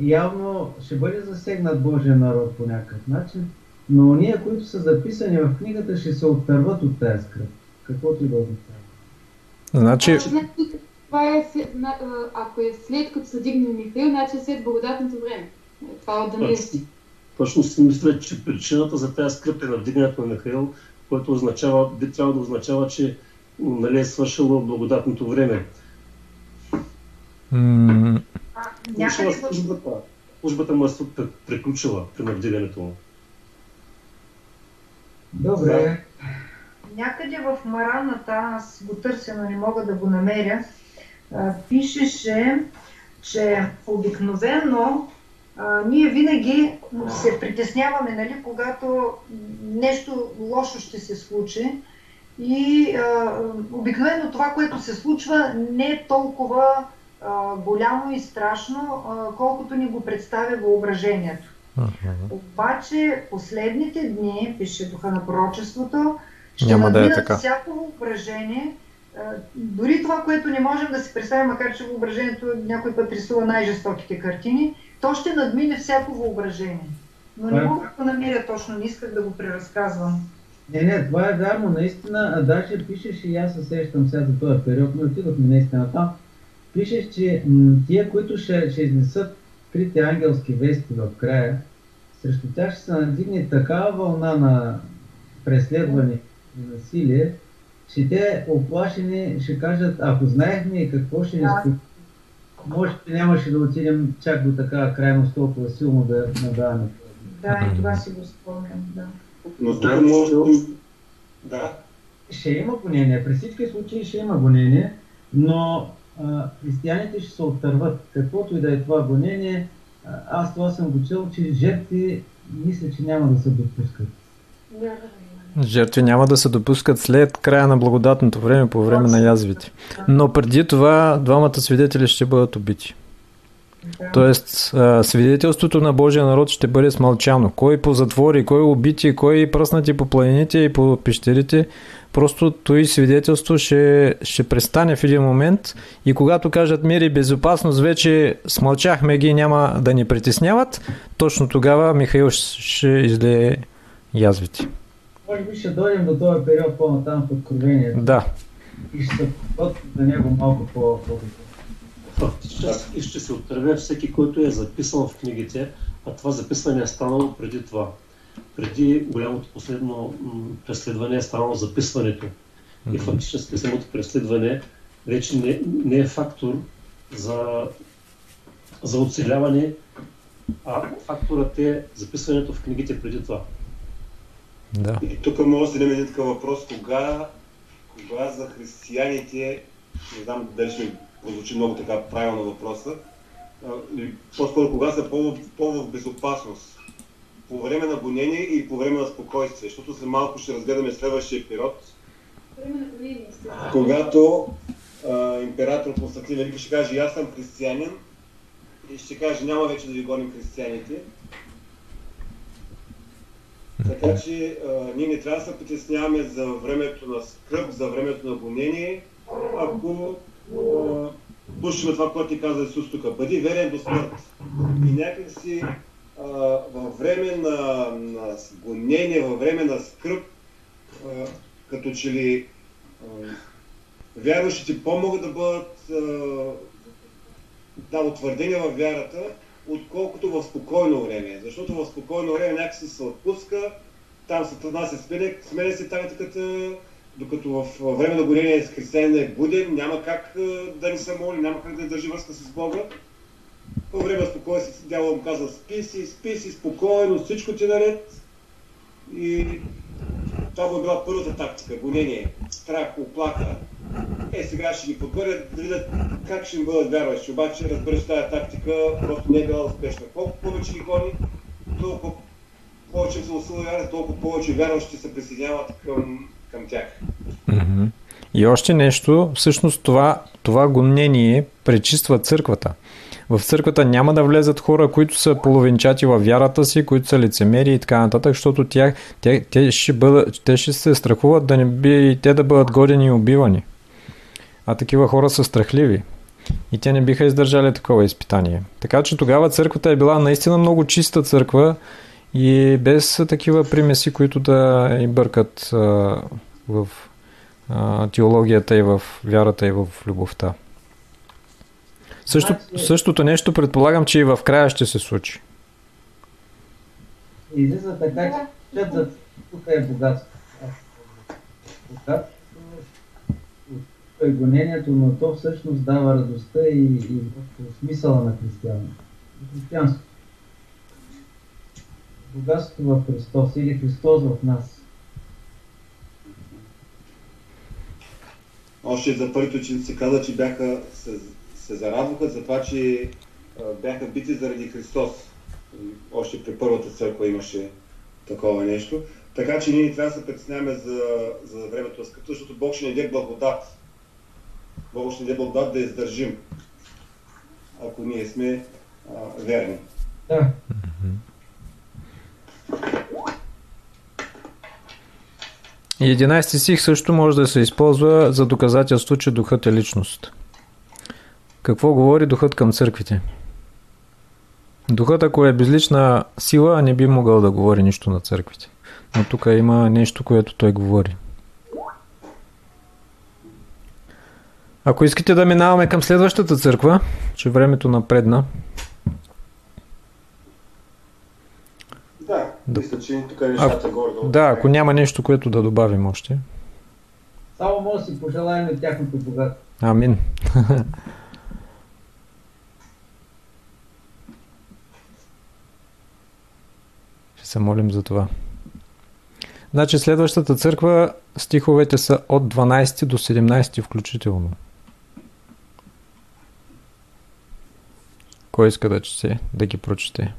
явно ще бъде засегнат Божия народ по някакъв начин, но ние, които са записани в книгата, ще се оттърват от тази скръп. Каквото и да означава. Значи, това е, след- ако е след като се дигне Михаил, значи е след благодатното време. Е, Това е от Даниил. Точно си мисля, че причината за тази скръп е на вдигането на Михаил, което означава, би трябвало да означава, че нали, е свършило благодатното време. Някъде службата, службата му е приключила при надвигането му. Добре. Някъде в Мараната, аз го търся, но не мога да го намеря, пишеше, че обикновено а, ние винаги се притесняваме, нали, когато нещо лошо ще се случи. И а, обикновено това, което се случва, не е толкова а, голямо и страшно, колкото ни го представя въображението. Обаче последните дни, пише духа на пророчеството, ще Няма да е така. всяко въображение. Дори това, което не можем да си представим, макар че въображението някой път рисува най-жестоките картини, то ще надмине всяко въображение. Но не мога да го намеря точно, не исках да го преразказвам. Не, не, това е вярно, наистина, а даже пишеш и аз се сещам сега за този период, но отидохме наистина там. Пише, че м, тия, които ще, ще изнесат трите ангелски вести в края, срещу тях ще се надигне такава вълна на преследване и насилие, че те оплашени ще кажат, ако знаехме какво ще ни Да. случи, може би нямаше да отидем чак до такава крайност толкова силно да надаваме. Да, и това си го спомням, да. Но тук може да... Ще има гонение, при всички случаи ще има гонение, но християните ще се оттърват. Каквото и да е това гонение, аз това съм го чел, че жертви мисля, че няма да се допускат. Жертви няма да се допускат след края на благодатното време, по време на язвите. Но преди това двамата свидетели ще бъдат убити. Да. Тоест, свидетелството на Божия народ ще бъде смълчано. Кой по затвори, кой убити, кой пръснати по планините и по пещерите, просто той свидетелство ще, ще престане в един момент и когато кажат мир и безопасност, вече смълчахме ги, няма да ни притесняват, точно тогава Михаил ще, излее язвите. Може би ще дойдем до този период по-натам в Откровението Да. и ще се за него малко по- по-добре. Фактически ще се отърве всеки, който е записан в книгите, а това записване е станало преди това. Преди голямото последно преследване е станало записването. И фактически самото преследване вече не, не е фактор за, за оцеляване, а факторът е записването в книгите преди това. Да. И тук може да вземем един такъв въпрос, кога, кога за християните, не знам дали ще прозвучи много така правилно въпроса, по-скоро кога са по- по-в безопасност? По време на гонение или по време на спокойствие? Защото след малко ще разгледаме следващия период, когато а, император Константин Велики ще каже, аз съм християнин и ще каже, няма вече да ви гоним християните. Така че а, ние не трябва да се притесняваме за времето на скръп, за времето на гонение, ако а, слушаме това, което ти каза Исус тук. Бъди верен до смърт. И някак си във време на, на гонение, във време на скръп, а, като че ли а, вярващите по-могат да бъдат а, да, утвърдени във вярата, отколкото в спокойно време. Защото в спокойно време някакси се отпуска, там сатана се сменя, сменя се тактиката, докато в време на горение християнин е буден, няма как да ни се моли, няма как да държи връзка с Бога. По време на спокойствие дявол му казва спи си, спи си, спокойно, всичко ти е наред. И това му е била първата тактика, гонение, страх, оплаха. Е, сега ще ги подбърят да видят как ще им бъдат вярващи. Обаче, разбира се, тази тактика просто не е била успешна. Колко повече ги гони, толкова повече се усилва толкова повече вярващи се присъединяват към, към тях. И още нещо, всъщност това, това гонение пречиства църквата. В църквата няма да влезат хора, които са половинчати във вярата си, които са лицемери и така нататък, защото тях, те, те, ще бъдат, те ще се страхуват да не би и те да бъдат годени и убивани. А такива хора са страхливи. И те не биха издържали такова изпитание. Така че тогава църквата е била наистина много чиста църква и без такива примеси, които да и бъркат в а, теологията и в вярата и в любовта. Също, същото нещо предполагам, че и в края ще се случи. Излиза така, че тук е богатство. Богатство е гонението, но то всъщност дава радостта и, и смисъла на християн. Християнство. Богатството в Христос или Христос в нас. Още за първите ученици се каза, че бяха, се, се зарадваха за това, че бяха бити заради Христос. Още при първата църква имаше такова нещо. Така че ние не трябва да се притесняваме за, за времето на скръпта, защото Бог ще ни даде благодат. Бог ще ни даде благодат да издържим, ако ние сме а, верни. Да. И 11 стих също може да се използва за доказателство, че духът е личност. Какво говори духът към църквите? Духът, ако е безлична сила, не би могъл да говори нищо на църквите. Но тук има нещо, което той говори. Ако искате да минаваме към следващата църква, че времето напредна. Да, мисля, че тук е нещата горе. Да, ако няма нещо, което да добавим още. Само може да си пожелаем и тяхното богатство. Амин. Ще се молим за това. Значи следващата църква стиховете са от 12 до 17 включително. Кой иска да чете, да ги прочете?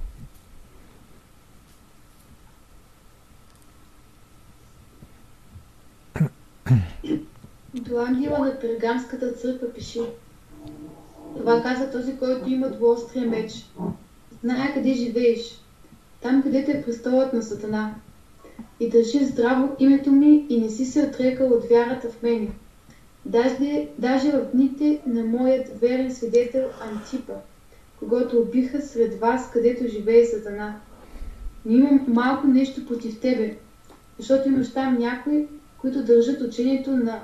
До ангела на Пергамската църква пиши. Това каза този, който има двуострия меч. Зная къде живееш, там където е престолът на Сатана. И държи здраво името ми и не си се отрекал от вярата в мене. Даже, даже в дните на моят верен свидетел Антипа, когато убиха сред вас, където живее Сатана. Но имам малко нещо против тебе, защото имаш там някои, които държат учението на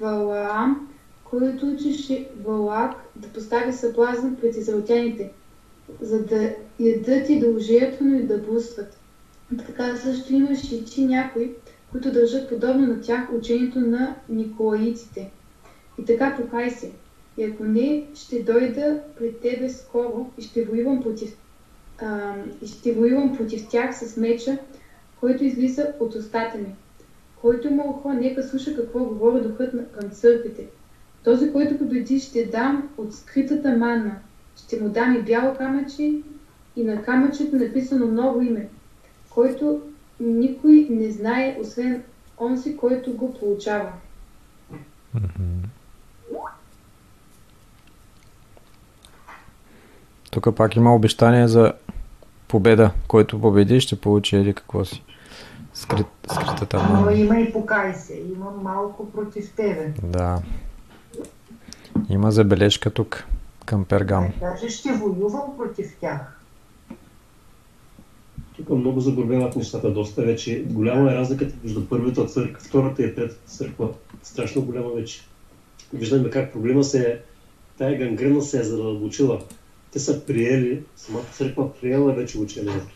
Валаам, който учеше Валак да постави съблазн пред израелтяните, за да ядат и да ожертвено и да блудстват. Така също имаше и ти някои, които държат подобно на тях учението на николаиците. И така покай се. И ако не, ще дойда пред тебе скоро и ще воювам против, а, и ще воювам против тях с меча, който излиза от устата ми. Който има ухо, нека слуша какво говори духът на- към църквите. Този, който победи, ще дам от скритата манна. Ще му дам и бяло камъче и на камъчето написано ново име, който никой не знае, освен онзи, който го получава. Тук пак има обещание за победа. Който победи, ще получи еди какво си. Скрит, скритата Но мана. има и покай се. Имам малко против тебе. Да. Има забележка тук към Пергам. Даже ще воювам против тях. Тук много загробяват нещата доста вече. Голяма е разликата между първата църква, втората и третата църква. Страшно голяма вече. Виждаме как проблема се е, тая гангрена се е задълбочила. Те са приели, самата църква приела вече учението.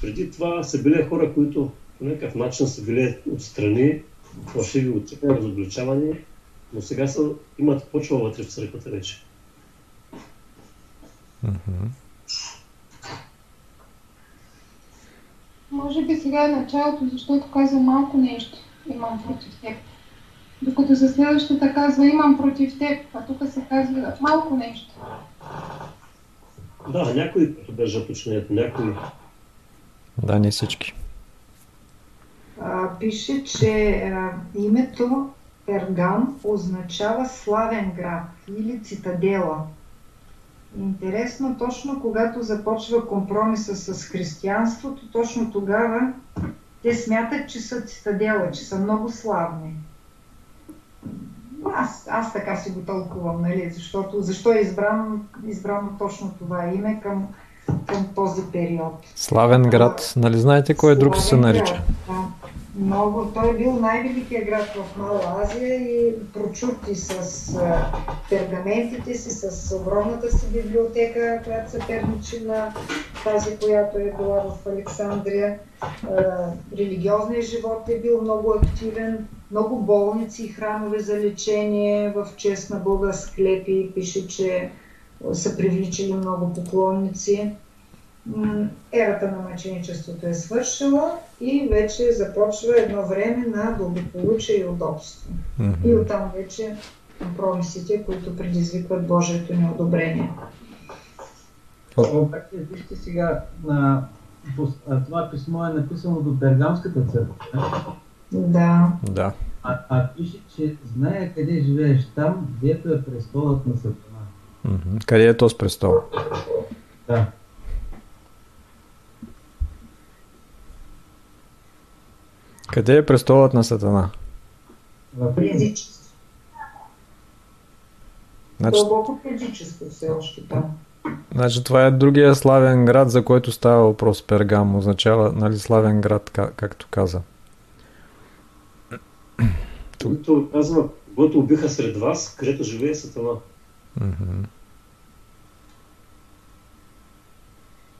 Преди това са били хора, които по някакъв начин са били отстрани, фалшиви учения, разобличавани, но сега са, имат почва вътре в църквата вече. Може би сега е началото, защото казва малко нещо. Имам против теб. Докато за следващата казва имам против теб, а тук се казва малко нещо. Да, някои държат учението, някои Да, не всички. А, пише, че а, името Пергам означава славен град или цитадела. Интересно, точно когато започва компромиса с християнството, точно тогава те смятат, че са цитадела, че са много славни. Аз, аз така си го тълкувам, нали? Защото, защо е избрано, избрано точно това име към, към този период. Славен град. Нали знаете кой друг се Славен нарича? град, да. Много. Той е бил най-великият град в Мала Азия и прочути с пергаментите си, с огромната си библиотека, която се перничи на тази, която е била в Александрия. Религиозният живот е бил много активен, много болници и храмове за лечение в чест на Бога склепи. Пише, че са привличали много поклонници. Ерата на мъченичеството е свършила и вече започва едно време на благополучие и удобство. Мгм. И оттам вече компромисите, които предизвикват Божието неодобрение. Обаче, вижте сега, на, това писмо е написано до Пергамската църква. Да. Да. А, а пише, че знае къде живееш там, дето е престолът на Сатана. Мгм. Къде е този престол? Да. Къде е престолът на Сатана? В Езичество. Значи, Дълбоко езичество все още там. значи това е другия славен град, за който става въпрос Пергам. Означава, нали, славен град, ка- както каза. Който казва, Когото убиха сред вас, където живее Сатана. Мгм.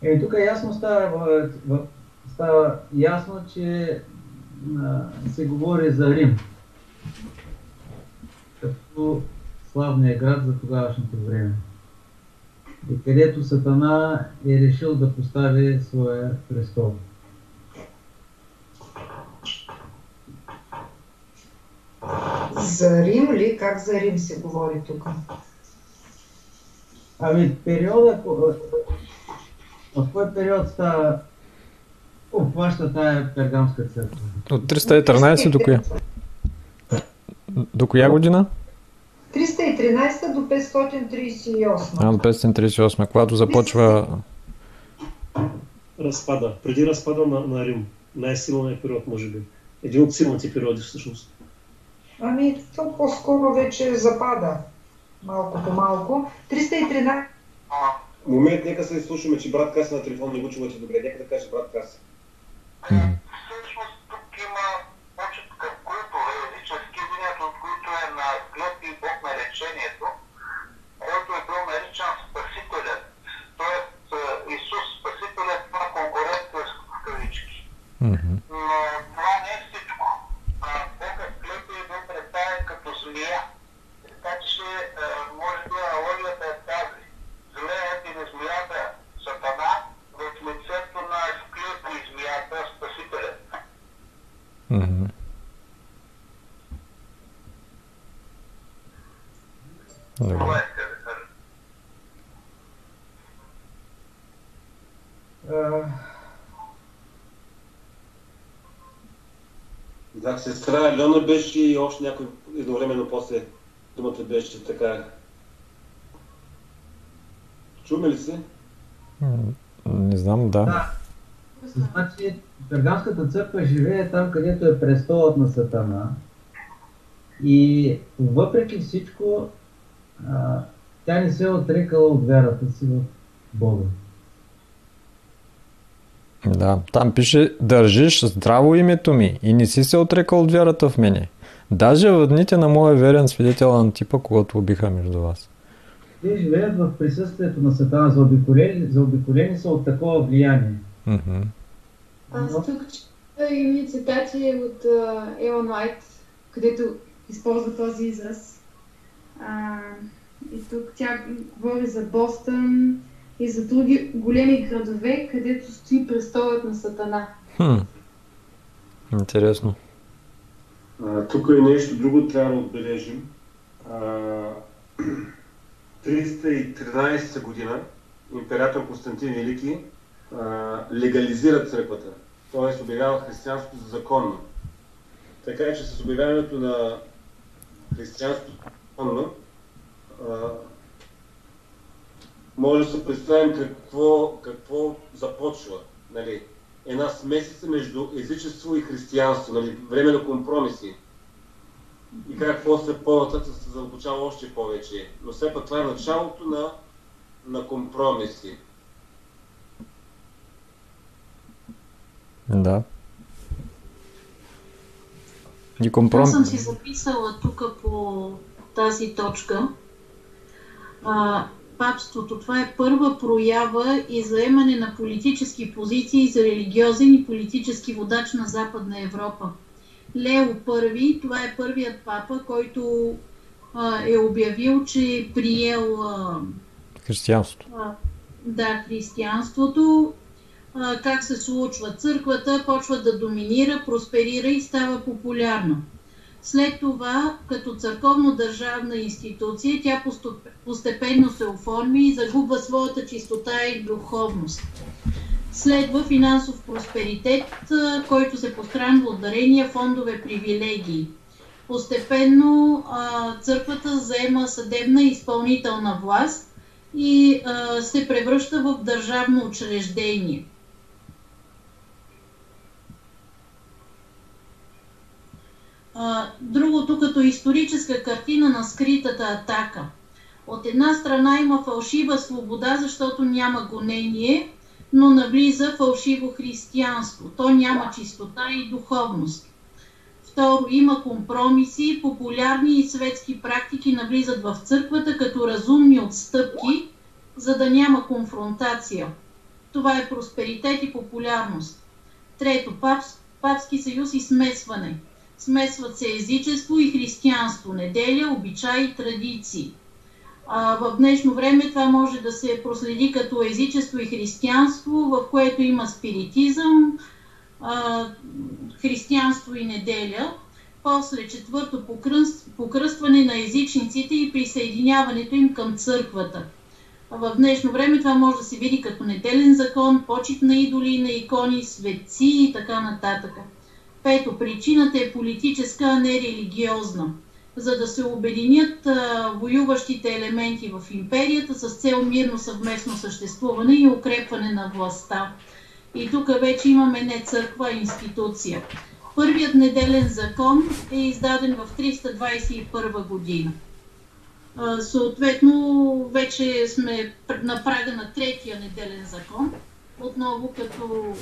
Е, тук ясно става, в- в- става ясно, че се говори за Рим. Като славния град за тогавашното време. И където Сатана е решил да постави своя престол. За Рим ли? Как за Рим се говори тук? Ами периода, в кой период става обхваща тая пергамска църква? От 313 до коя? До коя година? 313 до 538. А, до 538, когато започва... Разпада. Преди разпада на, на Рим. Най-силният период, може би. Един от силните периоди, всъщност. Ами, то по-скоро вече запада. Малко по малко. 313 Момент, нека се изслушаме, че брат Каса на телефон не го чувате добре. Нека да каже брат Всъщност тук има почет към култове, езически, единият от които е на Глеби Бог на речението, който е бил наричан Спасителят. Тоест е, Исус Спасителят на конкуренция с в кавички. Мгм. Но това не е всичко. А, Богът Клепи е бил представен като змия. Така че, е, може би аналогията е тази. Змеят или змията Сатана в лицето на Клепи и змията Спасителят. Мгм. Добре. Иска да сестра Алена беше и още някой едновременно после думата беше така. Чуме ли се? Не знам, да. Да. Значи, Пергамската църква живее там, където е престолът на Сатана. И въпреки всичко, а, тя не се е отрекала от вярата си в Бога. Да, там пише, държиш здраво името ми и не си се отрекал от вярата в мене. Даже в дните на моя верен свидетел Антипа, когато убиха между вас. Те живеят в присъствието на Сатана, заобиколени, заобиколени са от такова влияние. Аз тук чета и цитати от а, Елон Уайт, където използва този израз. А, и тук тя говори за Бостън и за други големи градове, където стои престолът на Сатана. Хм. Интересно. А, тук е нещо друго, трябва да отбележим. А, 313 година император Константин Велики а, легализира църквата, т.е. обявява християнството за законно. Така че с обявяването на християнството а, може да се представим какво, какво започва. Нали? Една смесица между езичество и християнство, нали? време на компромиси. И как после по-нататък се задълбочава още повече. Но все пак това е началото на, на компромиси. Да. И Аз компром... съм си записала тук по тази точка. А, папството, това е първа проява и заемане на политически позиции за религиозен и политически водач на Западна Европа. Лео I, това е първият папа, който а, е обявил, че е приел а, Християнството. а, да, християнството, а, как се случва. Църквата почва да доминира, просперира и става популярна. След това, като църковно-държавна институция, тя постепенно се оформи и загубва своята чистота и духовност. Следва финансов просперитет, който се постранва от дарения, фондове, привилегии. Постепенно църквата заема съдебна и изпълнителна власт и се превръща в държавно учреждение. Другото като историческа картина на скритата атака. От една страна има фалшива свобода, защото няма гонение, но навлиза фалшиво християнство. То няма чистота и духовност. Второ, има компромиси, популярни и светски практики навлизат в църквата като разумни отстъпки, за да няма конфронтация. Това е просперитет и популярност. Трето, папс, папски съюз и смесване. Смесват се езичество и християнство, неделя, обичаи и традиции. А, в днешно време това може да се проследи като езичество и християнство, в което има спиритизъм, а, християнство и неделя. После четвърто покръст, покръстване на езичниците и присъединяването им към църквата. В днешно време това може да се види като неделен закон, почет на идоли, на икони, светци и така нататък. Пето, причината е политическа, а не религиозна. За да се обединят воюващите елементи в империята с цел мирно съвместно съществуване и укрепване на властта. И тук вече имаме не църква, а институция. Първият неделен закон е издаден в 321 година. Съответно, вече сме на прага на третия неделен закон, отново като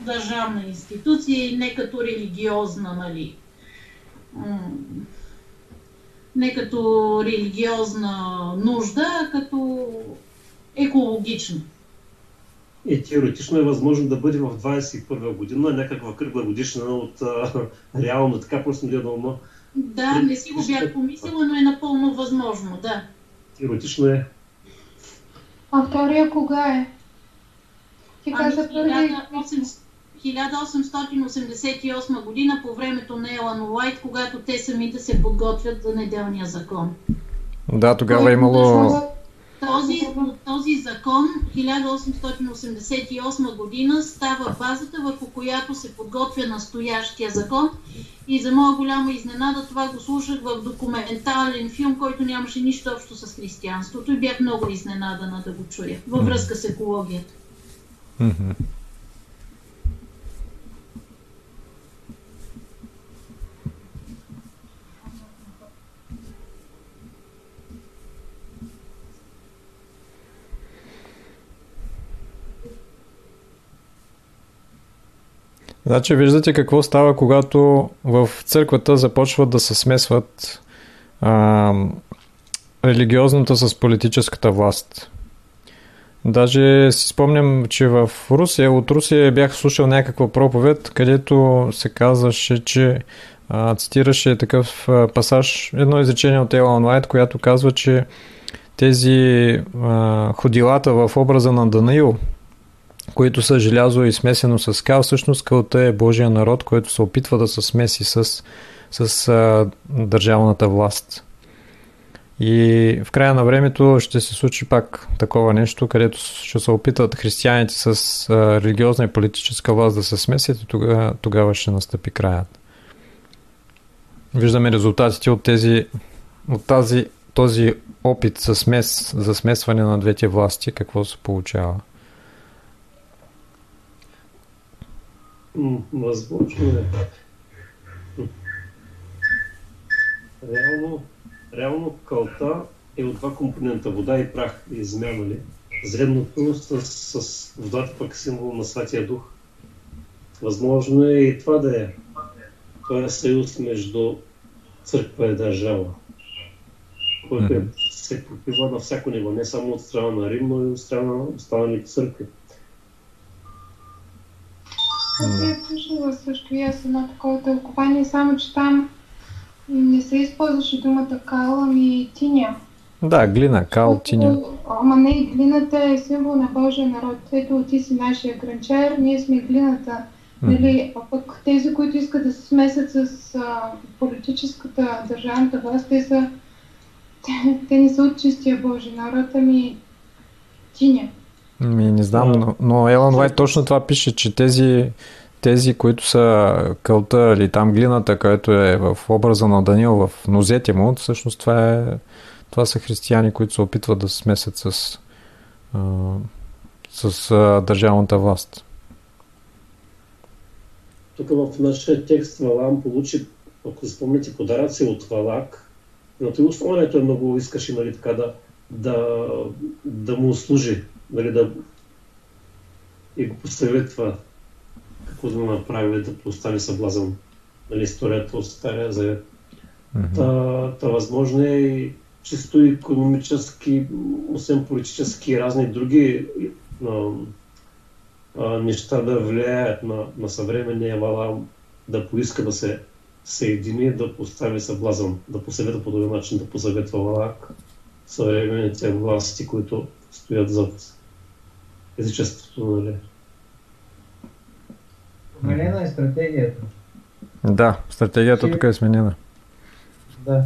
държавна институция и не като религиозна, нали, не като религиозна нужда, а като екологична. И теоретично е възможно да бъде в 21 година някаква кръгла годишна от а, реално, така просто гледам, да, не си го бях помислила, но е напълно възможно, да. Теоретично е. А втория кога е? Ти ами, каза първи... 1888 година по времето на Елан Уайт, когато те самите се подготвят за неделния закон. Да, тогава е имало... Този, този закон 1888 година става базата, върху която се подготвя настоящия закон. И за моя голяма изненада това го слушах в документален филм, който нямаше нищо общо с християнството и бях много изненадана да го чуя във връзка с екологията. Mm-hmm. Значи виждате какво става, когато в църквата започват да се смесват а, религиозната с политическата власт. Даже си спомням, че в Русия, от Русия бях слушал някаква проповед, където се казваше, че а, цитираше такъв а, пасаж, едно изречение от Елан Уайт, която казва, че тези а, ходилата в образа на Данаил, които са желязо и смесено с кал. Всъщност кълта е Божия народ, който се опитва да се смеси с, с а, държавната власт. И в края на времето ще се случи пак такова нещо, където ще се опитат християните с а, религиозна и политическа власт да се смесят и тогава, тогава ще настъпи краят. Виждаме резултатите от, тези, от тази, този опит за, смес, за смесване на двете власти, какво се получава. Възможно е. Реално, реално калта е от два компонента вода и прах и земя, нали? Зредното с, с водата пък е символ на Святия Дух. Възможно е и това да е. Това е съюз между църква и държава, който е, се пропива на всяко ниво, не само от страна на Рим, но и от страна на останалите църкви. Аз бях слушала също и аз едно такова тълкование, само че там не се използваше думата кал, ами тиня. Да, глина, кал, тиня. Ама не, глината е символ на Божия народ. Ето ти си нашия гранчер, ние сме глината. Нали, а пък тези, които искат да се смесят с а, политическата държавната власт, те са те, те не са от чистия Божий народ, ами тиня. Ми, не знам, но, но Елан Уайт точно това пише, че тези, тези, които са кълта или там глината, която е в образа на Данил в нозете му, всъщност това, е, това са християни, които се опитват да се смесят с, а, с а, държавната власт. Тук в нашия текст Валам получи, ако спомните, подаръци от Валак, но той основанието е много искаше нали, така да, да, да му служи нали, да и го посъветва какво да направи да остане съблазън. нали, историята от Стария Завет. Та, та възможно е и чисто економически, освен политически и разни други а, а, неща да влияят на, на съвременния Валам, да поиска да се съедини, да постави съблазън, да посъвета по този начин, да посъветва Валак съвременните власти, които стоят зад езичеството, нали? Променена е стратегията. Да, стратегията Че- тук е сменена. Да.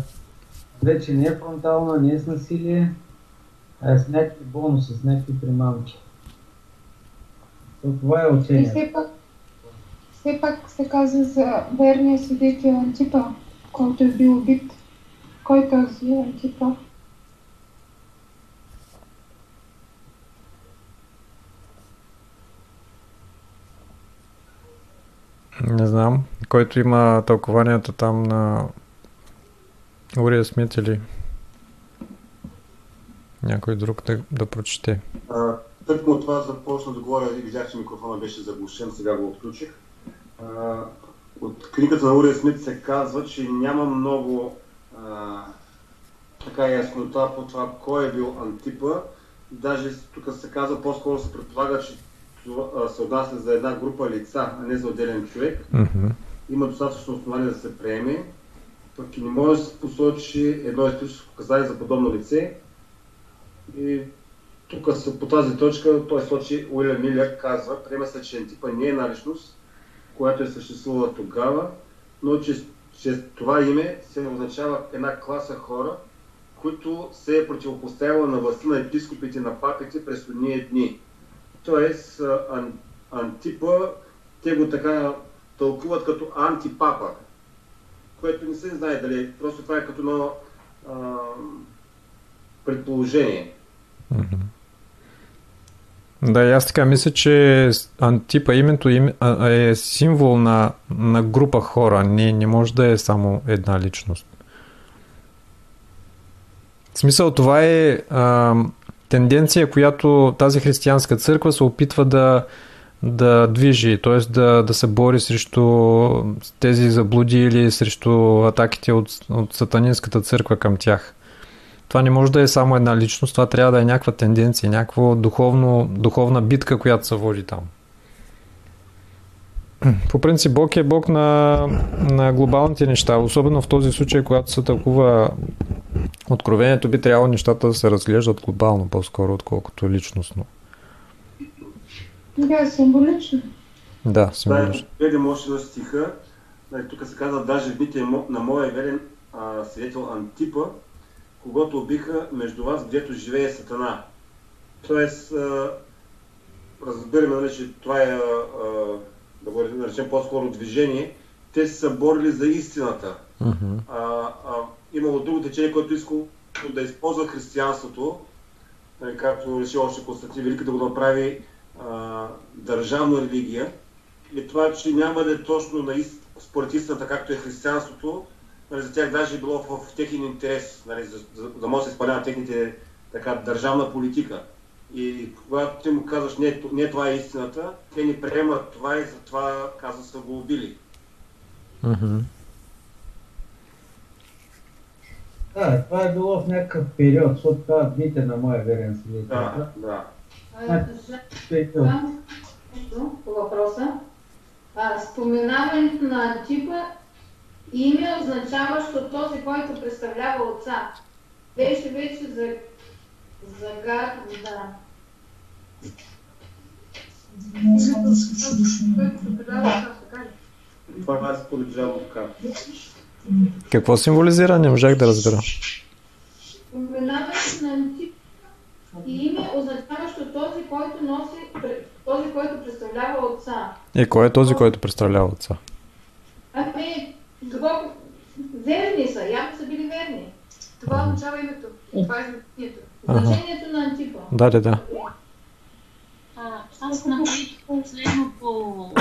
Вече не е фронтална, не е с насилие, а е с някакви бонуси, с някакви примамки. То това е И учението. все пак, все пак се каза за верния свидетел Антипа, който е бил убит. Кой е този Антипа? Не знам. Който има тълкованията там на Урия Смит или някой друг да, да прочете. А, Тъкмо това започна да говоря и видях, че микрофона беше заглушен, сега го отключих. А, от книгата на Урия Смит се казва, че няма много а, така яснота по това кой е бил Антипа. Даже тук се казва, по-скоро се предполага, че се отнася за една група лица, а не за отделен човек. Мгм. Има достатъчно основание да се приеме, пък и не може да се посочи едно историческо показание за подобно лице. И тук по тази точка той сочи Уилям Милер казва, приема се, че Антипа не е една личност, която е съществувала тогава, но че, че това име се означава една класа хора, които се е противопоставила на властта на епископите на папите през уния дни. Тоест, ан, Антипа, те го така тълкуват като антипапа, което не се знае дали, просто това е като едно предположение. Да, и аз така мисля, че Антипа името им а, е символ на, на група хора. Не, не може да е само една личност. В смисъл това е а, тенденция, която тази християнска църква се опитва да, да движи, т.е. Да, да се бори срещу тези заблуди или срещу атаките от, от сатанинската църква към тях. Това не може да е само една личност, това трябва да е някаква тенденция, някаква духовно, духовна битка, която се води там. По принцип Бог е Бог на, на глобалните неща, особено в този случай, когато се тълкува откровението, би трябвало нещата да се разглеждат глобално по-скоро, отколкото личностно. Да, символично. Да, Да, символично. гледам още на стиха. Нали, тук се казва, даже мо- на моя верен а, свидетел Антипа, когато убиха между вас, гдето живее Сатана. Тоест, а, разбираме, нали, че това е, а, да го наречем по-скоро движение, те са борили за истината. Мгм. а, а, имало друго течение, което искало да използва християнството, както реши още Константин Велики, да го направи а, държавна религия. И това, че няма да е точно на ист, според истината, както е християнството, нали, за тях даже е било в, в техен интерес, нали, за, за, да може да се изпълняват техните така, държавна политика. И когато ти му казваш, не, не това е истината, те не приемат това и затова казва са го убили. Мгм. Да, това е било в някакъв период, защото това дните на моя верен свидетел. Да, да. По въпроса. А, споменаването на Антипа име означаващо този, който представлява отца. Беше вече за загад, да. Това е според Жан Лука. Какво символизира? Не можах да разбера. Споменаването на Антипа и име означаващо този, който носи, този, който представлява отца. И кой е този, който представлява отца? Ами, дълбоко верни са, явно са били верни. Това означава името. Това е значението. Значението на Антипа. Да, да, да. А, аз намерих последното,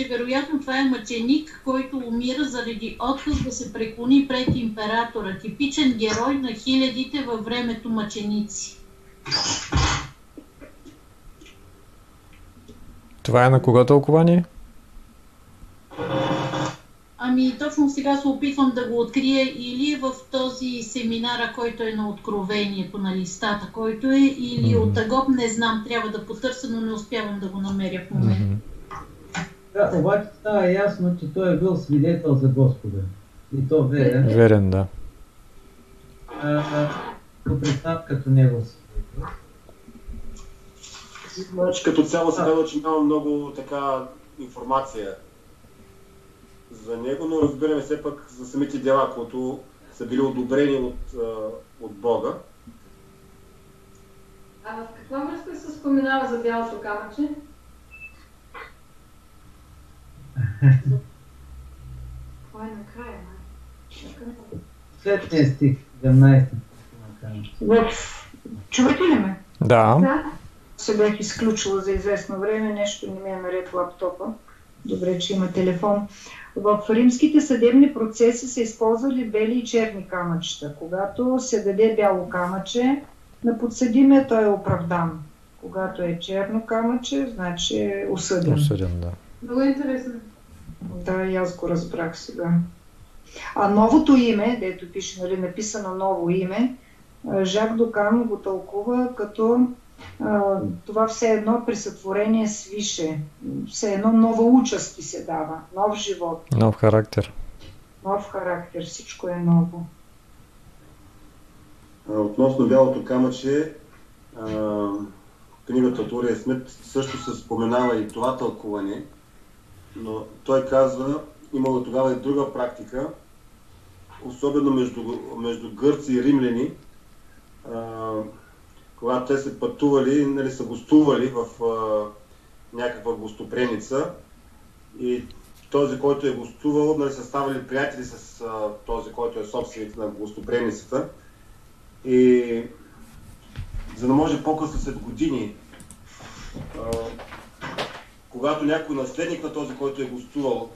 че вероятно това е мъченик, който умира заради отказ да се преклони пред императора. Типичен герой на хилядите във времето мъченици. Това е на кого тълкование? Ами точно сега се опитвам да го открия или в този семинара, който е на откровението на листата, който е, или Мгм. от Агоп, не знам, трябва да потърся, но не успявам да го намеря в момента. Мгм. Да, обаче става ясно, че той е бил свидетел за Господа. И то верен. Верен, да. Го представят като него свидетел. Значи като цяло се казва, че няма много така информация за него, но разбираме все пак за самите дела, които са били одобрени от, от Бога. А в каква връзка се споменава за бялото камъче? Това е накрая. Следния стих, 17. В... Чувате ли ме? Да. Да. Се бях изключила за известно време, нещо не ми е наред лаптопа. Добре, че има телефон. В римските съдебни процеси са използвали бели и черни камъчета. Когато се даде бяло камъче на подсъдимия, той е оправдан. Когато е черно камъче, значи е осъден. Осъден, да. Много интересно. Да, и аз го разбрах сега. А новото име, дето пише, нали, написано ново име, Жак Докан го тълкува като а, това все едно при сътворение свише. Все едно нова участ ти се дава, нов живот, Нов характер. нов характер, всичко е ново. А, Относно бялото камъче, а, книгата Турия Смит също се споменава и това тълкуване, но той казва, имало тогава и друга практика, особено между, между гърци и римляни, а, когато те се пътували, нали, са гостували в а, някаква гостопреница и този, който е гостувал, нали, са ставали приятели с а, този, който е собственик на гостопреницата. И за да може по-късно след години, когато някой наследник на този, който е гостувал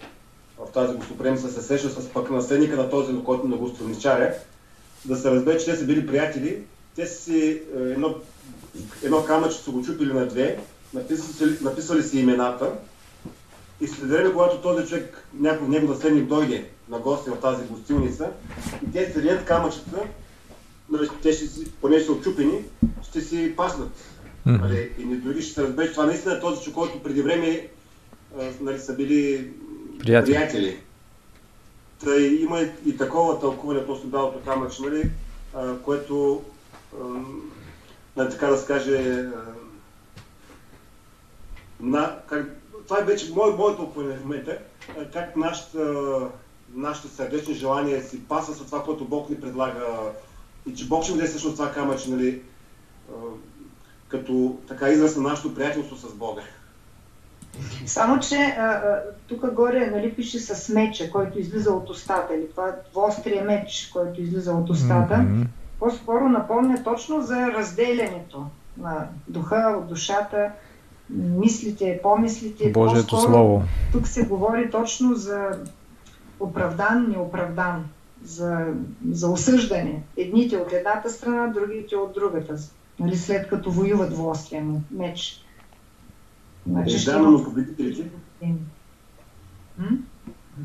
в тази гостопреница, се среща с пък наследника на този, на който на гостовничаря, да се разбере, че те са били приятели, те си е, едно, едно камъче са го чупили на две, написали, написали си имената и след време, когато този човек, някой негов наследник дойде на гости в тази гостилница и те се рият камъчета, нали, те ще си, понеже са отчупени, ще си паснат. Нали, и не други ще се разбере, това наистина е този човек, който преди време а, нали, са били Приятели. приятели. Та има и, такова тълкуване относно бялото камъче, нали, а, което, ам, нали, така да се каже, а, на, как, това е вече мое, мое тълкуване в момента, а, как нашата, нашите сърдечни желания си пасват с това, което Бог ни предлага и че Бог ще даде всъщност това камъче, нали, а, като така израз на нашето приятелство с Бога. Само, че тук горе нали, пише с меча, който излиза от устата, или това острия меч, който излиза от устата. Мгм. по-скоро напомня точно за разделянето на духа от душата, мислите, помислите. Божието По-скоро Слово. Тук се говори точно за оправдан, неоправдан, за, за осъждане. Едните от едната страна, другите от другата. Нали, след като воюват в острия меч. Значи ще да, има... но победителите, М?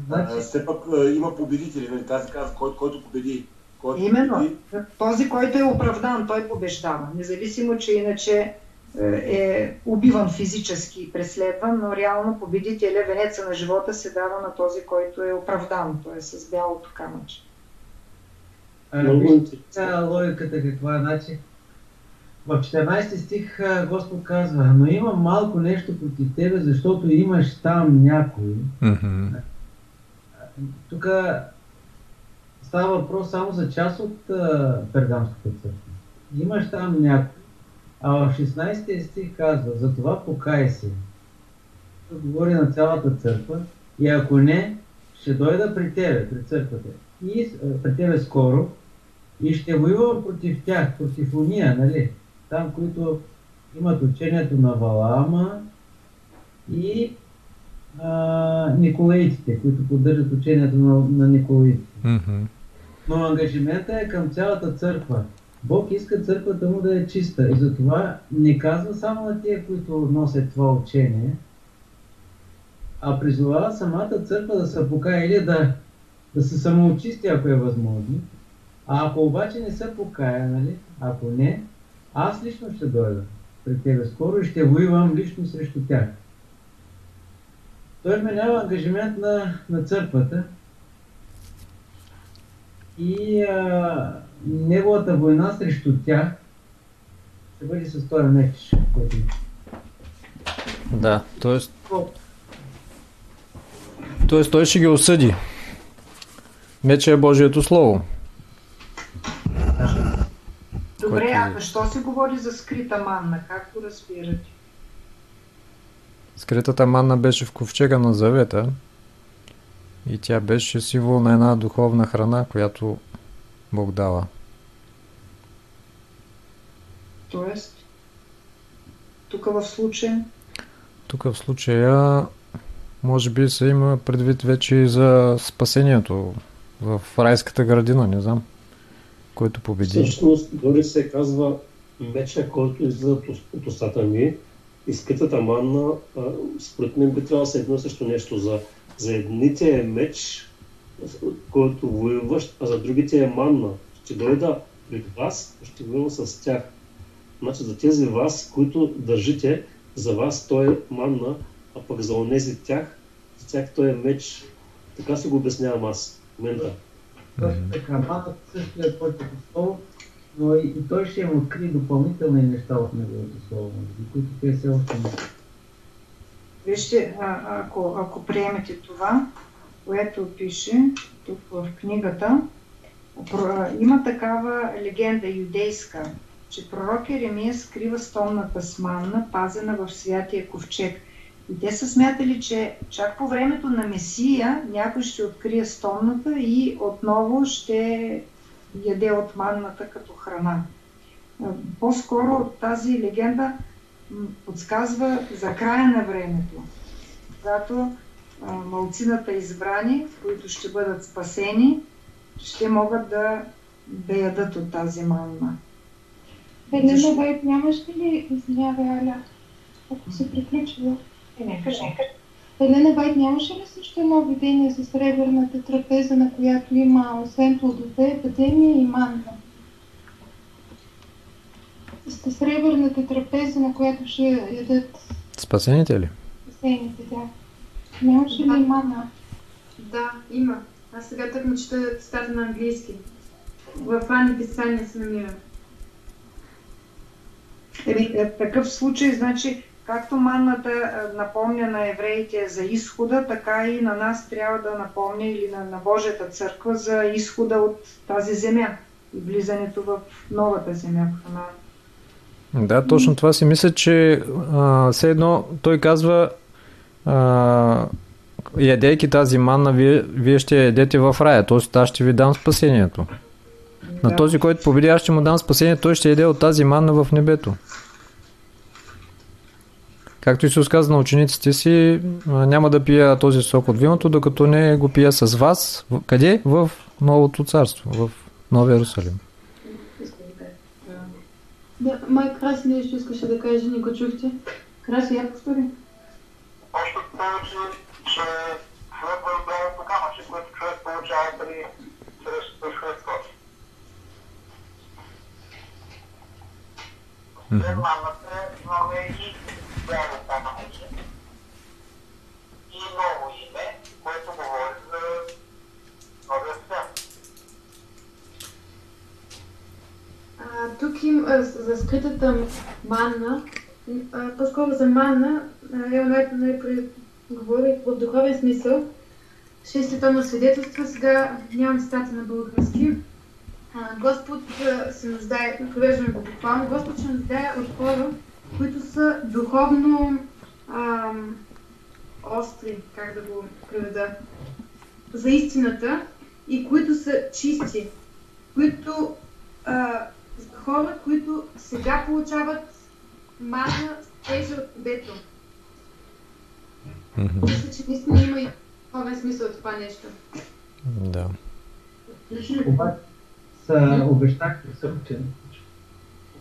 Значи, все пак има победители, нали, тази каза, който, който победи. Който Именно. победи, Този, който е оправдан, той побеждава. Независимо, че иначе е, е убиван физически и преследван, но реално победителя, венеца на живота се дава на този, който е оправдан, т.е. с бялото камъче. а, вижте логиката каква е. Значи, в 14 стих Господ казва, но има малко нещо против тебе, защото имаш там някой. Мгм. Тук става въпрос само за част от а, Пергамската църква. Имаш там някой. А в 16 стих казва, за това покай се. Тук говори на цялата църква и ако не, ще дойда при тебе, при църквата. И а, при тебе скоро и ще воювам против тях, против уния, нали? Там, които имат учението на Валаама и а, Николаитите, които поддържат учението на, на Николаитите. Мгм. Но ангажимента е към цялата църква. Бог иска църквата му да е чиста и затова не казва само на тия, които носят това учение, а призовава самата църква да се покая или да, да се самоочисти, ако е възможно. А ако обаче не се покая, нали, ако не, аз лично ще дойда при тебе скоро и ще воювам лично срещу тях. Той вменява ангажимент на, на църквата и а, неговата война срещу тях ще бъде с този меч, който Да, т.е. Тоест той ще ги осъди. Меча е Божието Слово. Добре, Който- а защо се говори за скрита манна? Как го разбирате? Скритата манна беше в ковчега на завета и тя беше символ на една духовна храна, която Бог дава. Тоест, тук в случая, Тук в случая може би се има предвид вече и за спасението в райската градина, не знам, който победи. Всъщност, дори се казва меча, който излиза от ус- от устата ми и скритата манна, според мен би трябвало да се едно също нещо. За, за едните е меч, който воюваш, а за другите е манна. Ще дойда пред вас, ще воювам с тях. Значи за тези вас, които държите, за вас той е манна, а пък за онези тях, за тях той е меч. Така си го обяснявам аз в момента. Точно така, маната също е Божието Слово, но и, и той ще им открие допълнителни неща от неговото Слово, би, които те все още не вижте, а, ако, ако приемете това, което пише тук в книгата, има такава легенда юдейска, че пророк Еремия скрива стомната с манна, пазена в святия ковчег. И те са смятали, че чак по времето на Месия някой ще открие стомната и отново ще яде от манната като храна. По-скоро тази легенда подсказва за края на времето, когато малцината избрани, които ще бъдат спасени, ще могат да, да ядат от тази манна. Елена Вайт нямаш ли, извинявай, Аля, ако се приключва? Не, кажи. Елена Вайт нямаше ли също едно видение за сребърната трапеза, на която има освен плодове, бадемия и манна? С сребърната трапеза, на която ще ядат Спасените ли? басейните, да. Нямаше ли и манна? Да, има. Аз сега тък му чета цитата на английски. В Ани писания се намира. Еми, е, такъв случай, значи, както манната е, напомня на евреите за изхода, така и на нас трябва да напомня или на, на Божията църква за изхода от тази земя и влизането в новата земя, в Ханаан. Да, точно това си мисля, че а, все едно той казва а, ядейки тази манна, вие, вие ще я ядете в рая, т.е. аз ще ви дам спасението. На Да. този, който победи, аз ще му дам спасение, той ще яде от тази манна в небето. Както Исус каза на учениците си, няма да пия този сок от виното, докато не го пия с вас. Къде? В Новото царство, в Новия Иерусалим. Да, май Краси нещо искаше да каже, не го чухте. Краси, я повтори. Още повече, че хлеба е бялото камъче, което човек получава при срещата с Христос. След манната имаме и ново име, което говори за новия свят. Тук им, за скритата манна, по-скоро за манна, най говори в духовен смисъл. Шести тома свидетелства, сега нямам цитата на български. Господ се нуждае, превеждаме го буквално, Господ се нуждае от хора, които са духовно ам, остри, как да го преведа, за истината и които са чисти, които а, за хора, които сега получават мана стежа от небето. Мисля, че наистина има и духовен смисъл от това нещо. Да. Обаче са обещахте, че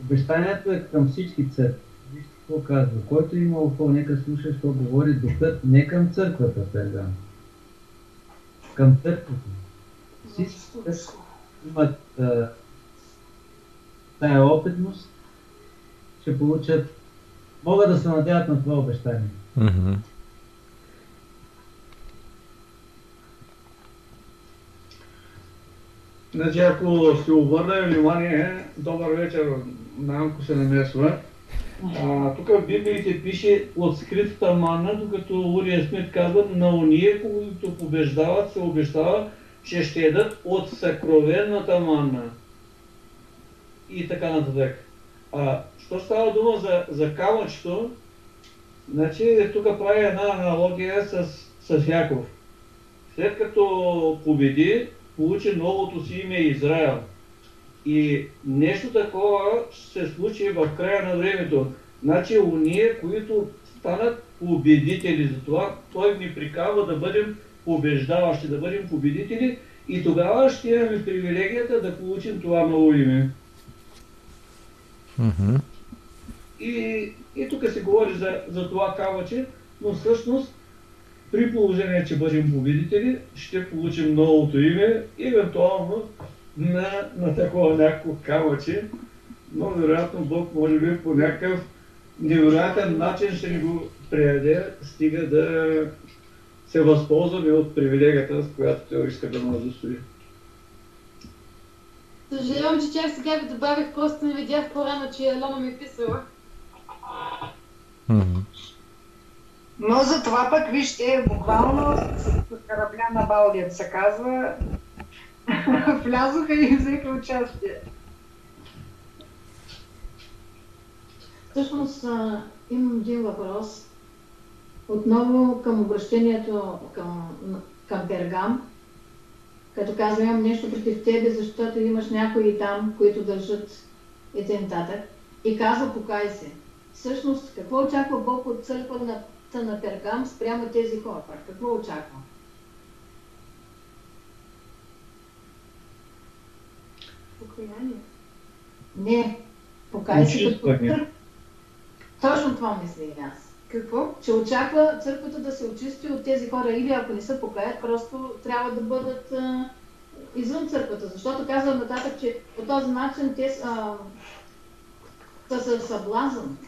обещанието е към всички църкви. Какво казва? Който има ухо, нека слуша, що говори духът не към църквата, Пергам. Към църквата. Всички имат а, тая опитност, ще получат, могат да се надяват на това обещание. Значи, ако сте обърнали внимание, добър вечер, Нанко се намесва. А, тук в Библиите пише от скритата манна, докато Урия Смит казва, на уния, които побеждават, се обещава, че ще едат от съкровенната манна. И така нататък. А, що става дума за, за камъчето, значи тук прави една аналогия с, с Яков. След като победи, получи новото си име Израел. И нещо такова ще се случи в края на времето. Значи уния, които станат победители, затова той ни прикава да бъдем побеждаващи, да бъдем победители и тогава ще имаме привилегията да получим това ново име. Мгм. И, и тук се говори за, за това камъче, но всъщност при положение, че бъдем победители, ще получим новото име, евентуално на, на такова някакво камъче, но вероятно Бог може би по някакъв невероятен начин ще ни го преяде, стига да се възползваме от привилегията, с която той иска да нас достои. Съжалявам, че чак сега ви добавих, просто не видях по-рано, че Алона ми е писала. Мгм. Но за това пък, вижте, буквално с корабля на Балдият се казва, влязоха и взеха участие. Всъщност имам един въпрос. Отново към обращението към, към Пергам. Като казвам, имам нещо против тебе, защото имаш някои там, които държат т.н. И казва, покай се. Всъщност, какво очаква Бог от църквата на, на Пергам спрямо тези хора? Какво очаква? Покаяние. Не, покай се като. Точно това мисля и аз. Какво? Че очаква църквата да се очисти от тези хора или ако не се покаят, просто трябва да бъдат а, извън църквата. Защото казвам нататък, че по този начин те са, са със съблазън.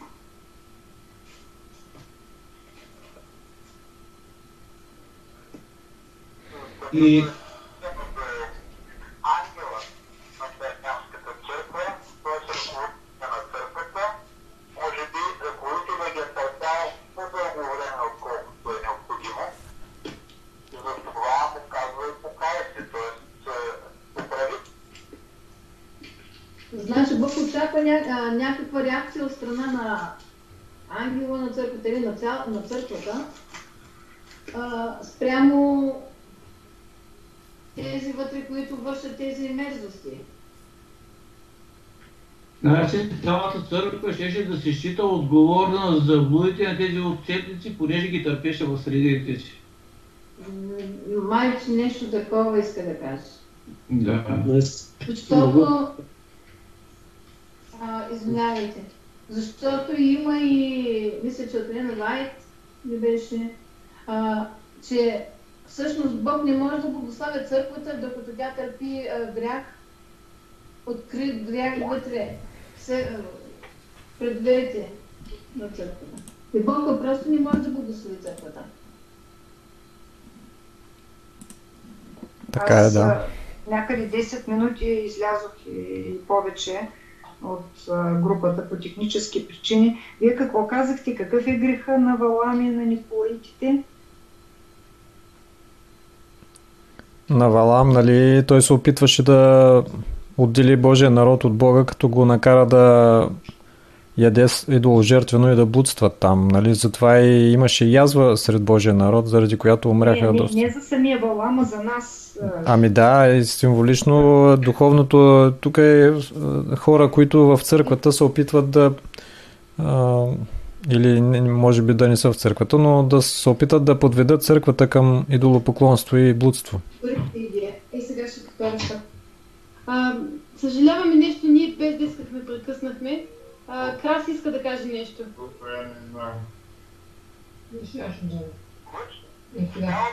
И ангелът на Бернамската църква, той е ръководител на църквата, може би ръководителя ги е търпял по-дълго време, отколкото е необходимо. Затова му казва и покая се, т.е. поправи Значи Бог очаква ня, а, някаква реакция от страна на ангела на църквата или на, цял, на църквата а, спрямо тези вътре, които вършат тези мерзости. Значи цялата църква щеше да се счита отговорна за заблудите на тези отцепници, понеже ги търпеше в средите си. М, Май, че нещо такова иска да каже. Да. Защото, а, извинявайте, защото има и, мисля, че от Лена Лайт не беше, а, че всъщност Бог не може да благославя църквата, докато тя търпи а, грях, открит грях вътре, се, пред дверите на църквата. И Бог просто не може да благослови църквата. Така е, Аз, да. а, Някъде 10 минути излязох и повече от групата по технически причини. Вие какво казахте? Какъв е греха на Валами и на Николаитите? На Валам, нали, той се опитваше да отдели Божия народ от Бога, като го накара да яде с- идоложертвено и да блудстват там. Нали? Затова и имаше язва сред Божия народ, заради която умряха не, не, доста. не за самия Валам, а за нас. Ами да, и символично духовното, тук е хора, които в църквата се опитват да а, или може би да не са в църквата, но да се опитат да подведат църквата към идолопоклонство и блудство. Идея. Е, сега ще повторя. Съжаляваме нещо, ние без да искахме прекъснахме. А, Крас иска да каже нещо. Не знам.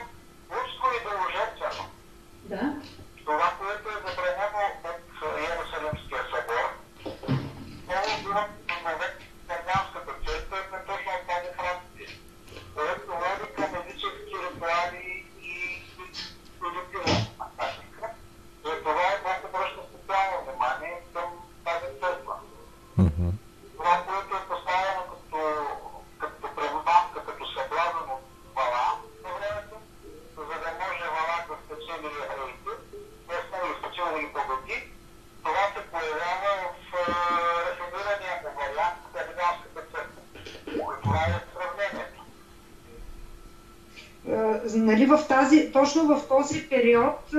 Лъжство и беложествено. Да. Точно в този период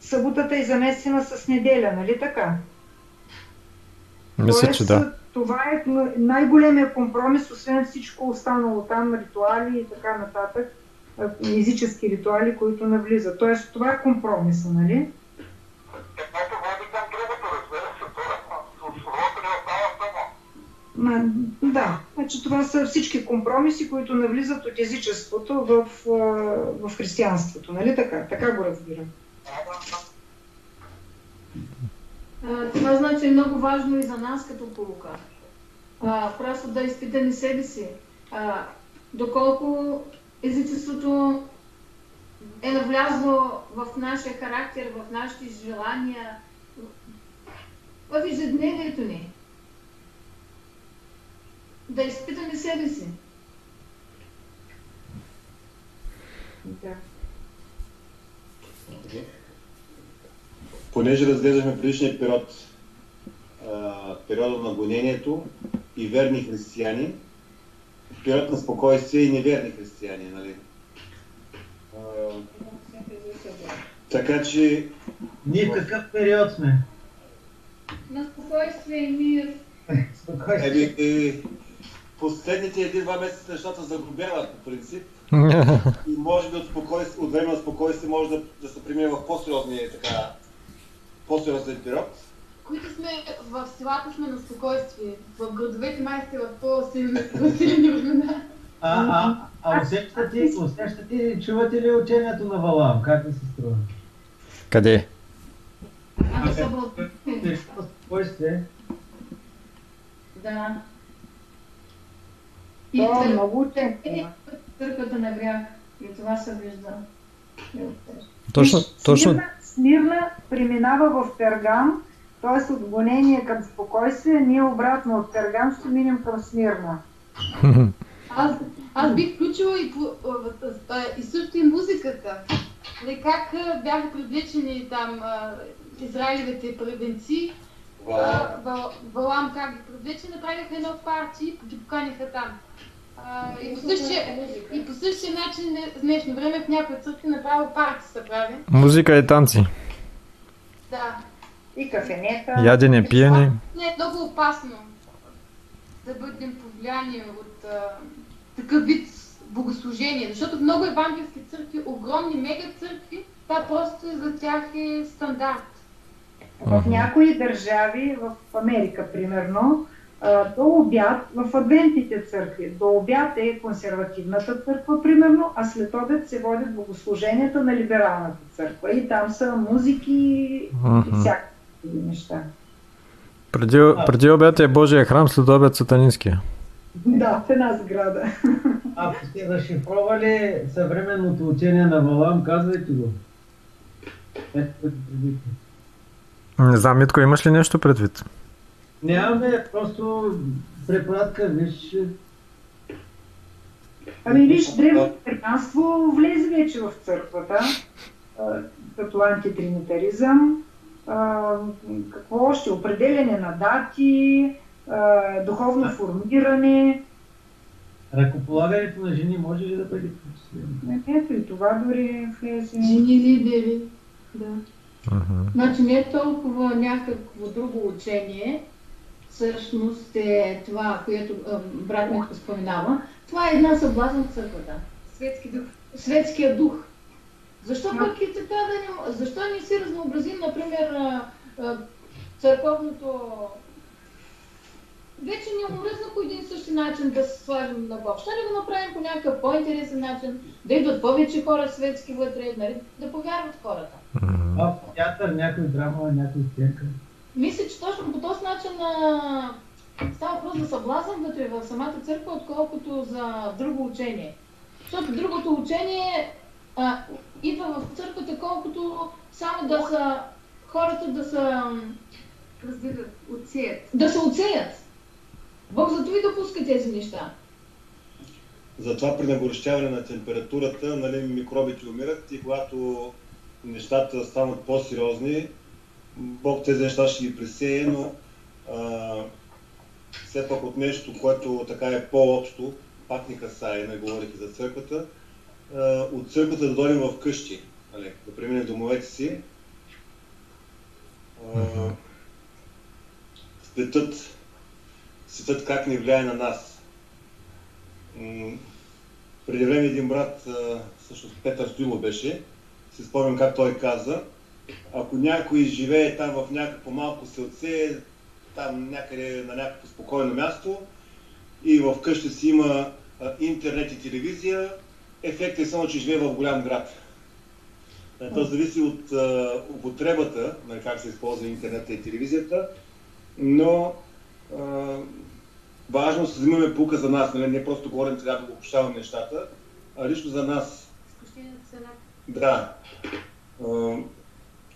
съботата е заместена с неделя, нали така? Мисля, че да. Това е най-големия компромис, освен всичко останало там, ритуали и така нататък, езически ритуали, които навлизат. Тоест, това е компромиса, нали? Всички компромиси, които навлизат от езичеството в, в християнството, нали така? Така го разбирам. Това значи е много важно и за нас като полука. Просто да изпитаме себе си. А, доколко езичеството е навлязло в нашия характер, в нашите желания, в ежедневието ни. Да изпитаме себе си. Да. Понеже разглеждахме предишния период, а, периода на гонението и верни християни, период на спокойствие и неверни християни, нали? А, така че Ние в какъв период сме? На спокойствие и мир. Еми, е, последните един-два месеца нещата загубяват по принцип. И може би от, спокойствие, от време на спокойствие може да, да се премине в по-сериозния така, по-сериозен период. Които сме в селата сме на спокойствие. В градовете май сте в по-силни времена. А, а, а усещате, усещате чувате ли учението на Валаам? Как ви се струва? Къде? Ами. Спокойствие. Да. То е много учение. е, Църквата на грях. И това се вижда. Точно, точно, Смирна, Смирна преминава в Пергам, т.е. от гонение към спокойствие, ние обратно от Пергам ще минем към Смирна. Аз, аз бих включила и, и също и музиката. Нали, как бяха привлечени там а, Ва- Валам как ги привлече, направиха едно парти и ги поканиха там. А, и, по същия, и по същия начин в днешно време в някои църкви направо парти се прави. музика и танци. Да. И кафенета. Ядене, пиене. Не, е много опасно да бъдем повлияни от а, такъв вид богослужение, защото в много евангелски църкви, огромни мега църкви, това просто за тях е стандарт. В някои държави, в Америка примерно, до обяд, в адвентните църкви, до обяд е консервативната църква, примерно, а след обед се водят богослуженията на либералната църква. И там са музики и всякакви неща. Преди, преди обед е Божия храм, след обед сатанинския. Да, в една сграда. Ако сте разшифровали съвременното учение на Валаам, казвайте го. Ето. Не знам, Митко, имаш ли нещо предвид? Нямаме, просто препратка, виж. Ами виж, древното християнство влезе вече в църквата, като антитринитаризъм. Какво още? Определене на дати, духовно формиране. Ръкополагането на жени може ли да бъде причислено? Ето и това дори влезе. Жени лидери. Да. Мгм. Значи не е толкова някакво друго учение, всъщност е това, което брат Митко споменава. Това е една съблазна в църквата. Светски дух. Светския дух. Защо пък и така да не... Защо не си разнообразим, например, църковното вече ни омръзна по един същи начин да се сложим на Бог. Ще ли го направим по някакъв по-интересен начин, да идват повече хора светски вътре, нали, да повярват хората. В театър, някой драма, някой сценка. Мисля, че точно по този начин а, става въпрос за съблазън вътре в самата църква, отколкото за друго учение. Защото другото учение а, идва в църквата, колкото само да са хората да са Разбират, отсеят. да се отсеят. Бог зато и допуска тези неща. Затова при нагорещяване на температурата нали, микробите умират и когато нещата станат по-сериозни, Бог тези неща ще ги пресее, но а, все пак от нещо, което така е по-общо, пак ни касае, не говорих за църквата, а, от църквата да дойдем в къщи, нали, да преминем домовете си. А, светът, светът как ни влияе на нас. М, преди време един брат, а, всъщност Петър Стоило беше, си спомням как той каза, ако някой живее там в някакво малко селце, там някъде на някакво спокойно място и в къща си има интернет и телевизия, ефектът е само, че живее в голям град. То зависи от а, употребата, на как се използва интернета и телевизията, но а, важно е да се взимаме пука за нас, нали? не просто говорим сега да го общаваме нещата, а лично за нас. Да.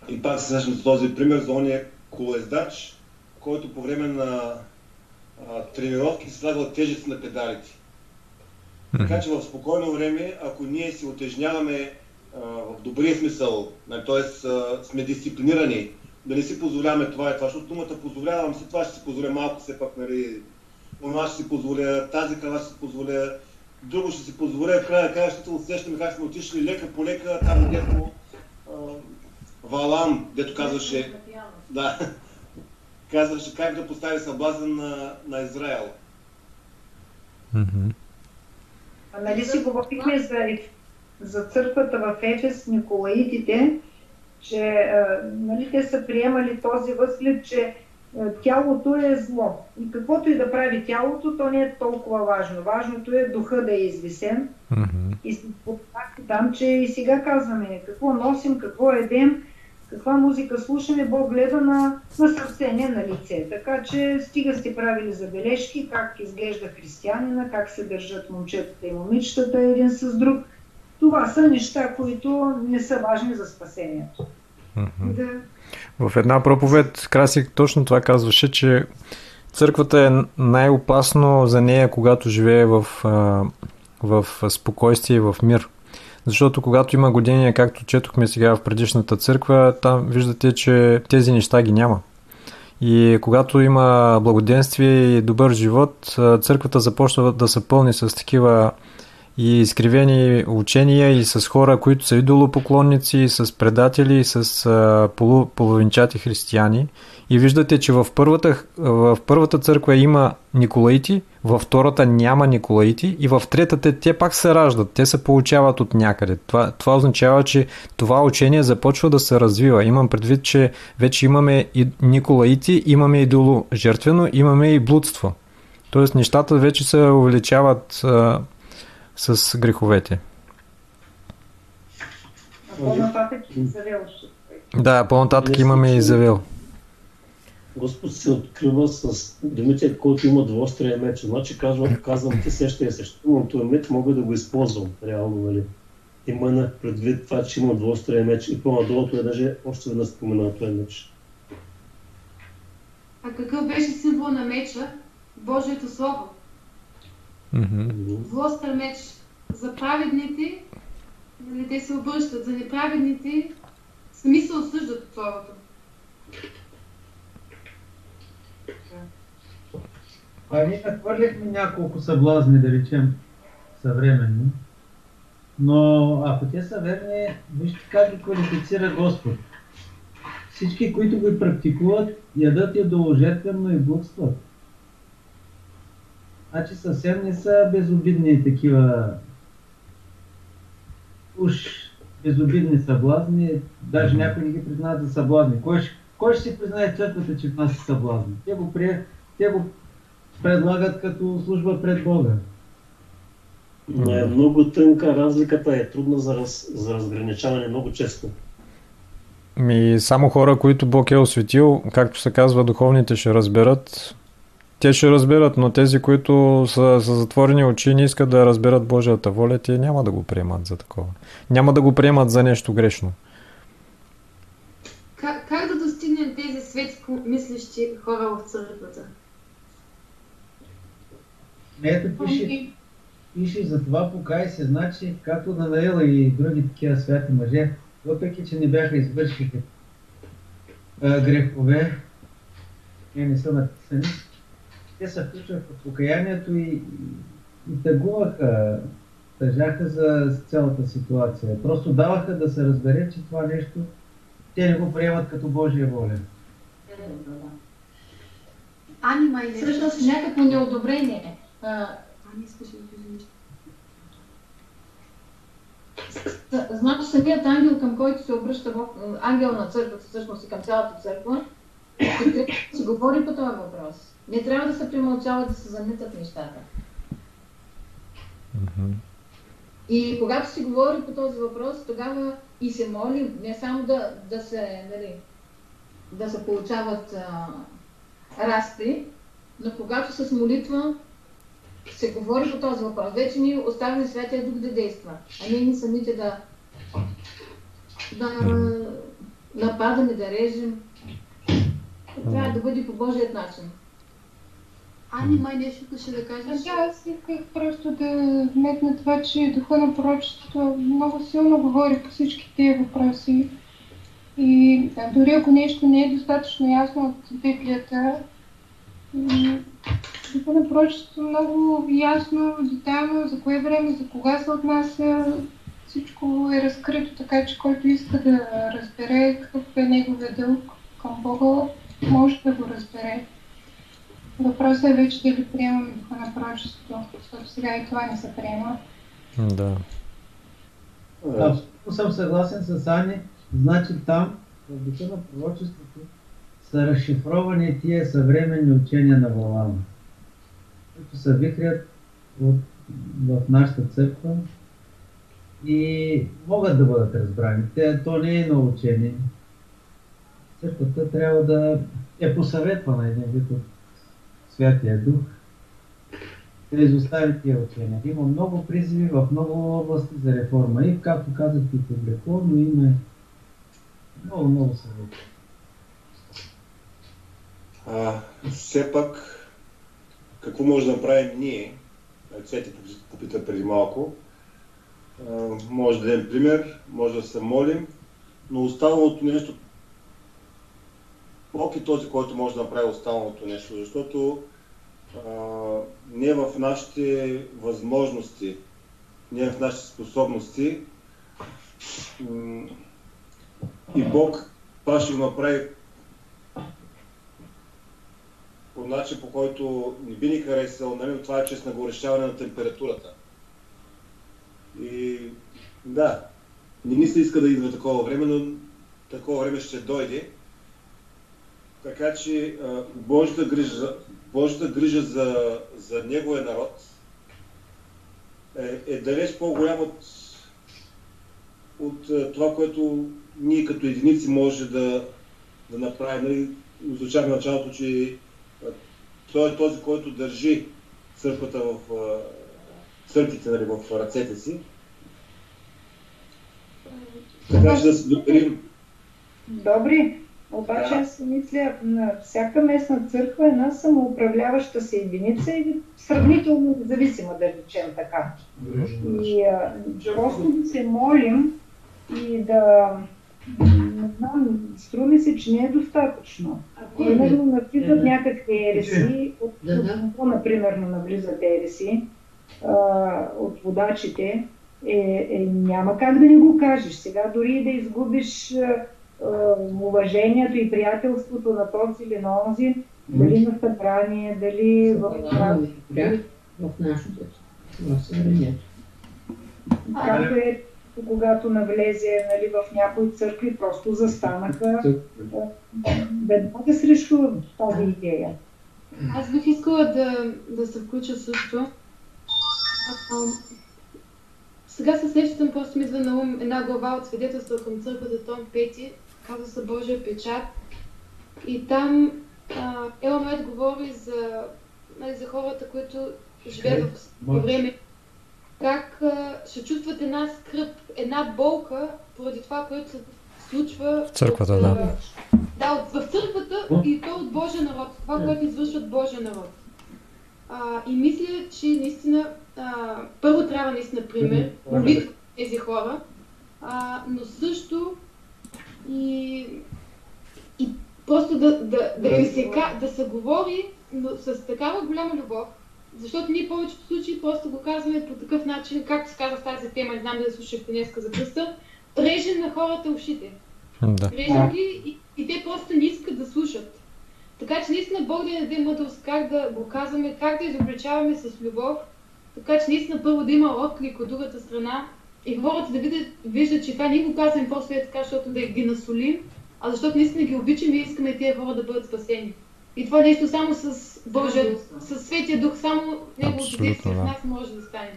И пак се срещам с този пример за ония колездач, който по време на а, тренировки се слагал тежест на педалите. Така че в спокойно време, ако ние си отежняваме а, в добрия смисъл, т.е. сме дисциплинирани, да не си позволяваме това и това, защото думата позволявам си, това ще си позволя малко все пак, нали, това ще си позволя, тази кава ще си позволя, друго ще си позволя, в края краищата усещаме как сме отишли лека по лека, там дето Валам, дето казваше, да, казваше как да постави съблазън на, на Израел. А нали си говорихме за, за църквата в Ефес, Николаитите, че а, нали, те са приемали този възглед, че тялото е зло. И каквото и да прави тялото, то не е толкова важно. Важното е духа да е извисен. И си споменахте там, че и сега казваме какво носим, какво едем, каква музика слушаме, Бог гледа на, на сърце, не на лице. Така че стига сте правили забележки, как изглежда християнина, как се държат момчетата и момичетата един с друг. Това са неща, които не са важни за спасението. Да. В една проповед Красик точно това казваше, че църквата е най-опасно за нея, когато живее в, в спокойствие и в мир. Защото когато има години, както четохме сега в предишната църква, там виждате, че тези неща ги няма. И когато има благоденствие и добър живот, църквата започва да се пълни с такива и изкривени учения и с хора, които са идолопоклонници, и с предатели, и с а, полу, половинчати християни. И виждате, че в първата, в първата църква има Николаити, във втората няма Николаити и в третата те пак се раждат, те се получават от някъде. Това, това означава, че това учение започва да се развива. Имам предвид, че вече имаме и Николаити, имаме идоло жертвено, имаме и блудство. Тоест нещата вече се увеличават а, с греховете. А по-нататък и завел Да, по-нататък имаме и Завел. Господ се открива с думите, който има двуострия меч. Значи казвам, казвам ти сещай се, ще имам този меч, мога да го използвам реално, нали? Има на предвид това, че има двуострия меч и по-надолу е даже още веднъж спомена този меч. А какъв беше символ на меча? Божието Слово. Злостър меч за праведните, нали, те се обръщат, за неправедните сами се осъждат от Словото. А ние нахвърляхме няколко съблазни, да речем, съвременни. Но ако те са верни, вижте как ги квалифицира Господ. Всички, които го практикуват, ядат идоложертвено и блудстват. Значи съвсем не са безобидни такива уж безобидни съблазни, даже някои не ги признават за съблазни. Кой ще, кой ще си признае църквата, че в нас са съблазни? Те го, прие, те го предлагат като служба пред Бога. Но е много тънка разликата, е трудна за, раз, за разграничаване много често. Ми, само хора, които Бог е осветил, както се казва, духовните ще разберат. Те ще разберат, но тези, които са, са затворени очи и не искат да разберат Божията воля, те няма да го приемат за такова. Няма да го приемат за нещо грешно. Как, как да достигнем тези светско мислещи хора в църквата? Ето пише, пише за това покай се, значи, както Данаила и други такива святи мъже, въпреки че не бяха извършили грехове, те не са написани, те се включваха в покаянието и, и, тъгуваха, тъжаха за цялата ситуация. Просто даваха да се разбере, че това нещо те не го приемат като Божия воля. Ани май не. Всъщност някакво неодобрение. А, Ани искаш да. Значи самият ангел, към който се обръща Бог, ангел на църквата, всъщност и към цялата църква, ще трябва да си говори по този въпрос. Не трябва да се премълчава, да се заметат нещата. И когато си говори по този въпрос, тогава и се молим, не само да, да се, нали, да се получават а, расти, но когато с молитва се говори по този въпрос, вече ние оставяме Святия Дух да действа, а ние самите да, да нападаме, да режем. Трябва да бъде по Божият начин. Ани май нещо ще да кажеш. Да, аз исках просто да вметна това, че духа на пророчеството много силно говори по всички тези въпроси. И да, дори ако нещо не е достатъчно ясно от Библията, духа на пророчеството много ясно, детайлно, за кое време, за кога се отнася, всичко е разкрито, така че който иска да разбере какъв е неговия дълг към Бога, може да го разбере. Въпросът е вече дали приемаме духа на пророчеството, защото сега и това не се приема. Да. Абсолютно съм съгласен с Ани. Значи там, в духа на пророчеството, са разшифровани тия съвременни учения на Валама, които се вихрят от, в нашата църква и могат да бъдат разбрани. Те, то не е на учение. Църквата трябва да е посъветвана един вид от Святия Дух изостави тия учения. Има много призиви в много области за реформа. И, както казах, и публикувано има много, много съвети. А, все пак, какво може да направим ние? Цвети попита преди малко. А, може да дадем пример, може да се молим, но останалото нещо, Бог е този, който може да направи останалото нещо, защото а, не в нашите възможности, не в нашите способности. И Бог това ще го направи по начин, по който не би ни харесал, нали, това е чрез нагорещаване на температурата. И да, не ми се иска да идва такова време, но такова време ще дойде. Така че Божията грижа, Божията грижа за, за Неговия народ е, е далеч по-голям от, от това, което ние като единици може да, да направим. Нали, Звучахме началото, че той е този, който държи църквата в църквите нали, в ръцете си. Така че да се доверим. Добре, обаче Да. аз си мисля, на всяка местна църква е една самоуправляваща се единица и сравнително независима, да речем така. И а, просто да се молим и да не знам, струва ми се, че не е достатъчно. Примерно навлизат някакви ереси, от, какво, например, навлизат ереси а, от водачите, е, е, няма как да не го кажеш. Сега дори да изгубиш уважението и приятелството на този или на онзи, дали на събрание, дали в... в нашото, в съвремието. Както е когато навлезе нали, в някои църкви, просто застанаха веднага срещу тази идея. Аз бих искала да, да се включа също. А, сега се сещам, просто ми идва на ум една глава от свидетелства към църквата Том Пети, казва се Божия печат. И там а, Уайт говори за, нали, за хората, които живеят в, време, как а, ще чувстват една скръп, една болка поради това, което се случва В църквата, от, да. да, от, в църквата и то от Божия народ, това, което извършват Божия народ. А, и мисля, че наистина а, първо трябва наистина пример, молитва тези хора, а, но също и, и просто да, да, да, им се, да се говори но с такава голяма любов, защото ние повечето случаи просто го казваме по такъв начин, както се казва в тази тема, не знам дали слушахте днеска за кръста, режем на хората ушите. Да. Режем ги и, и те просто не искат да слушат. Така че наистина Бог да ни даде мъдрост как да го казваме, как да изобличаваме с любов, така че наистина първо да има отклик от другата страна и хората да видят, виждат, че това ние го казваме просто е така, защото да ги насолим, а защото наистина ги обичаме и искаме тези хора да бъдат спасени. И това нещо само с Божия, с Светия Дух, само Неговото действие в да. нас може да стане.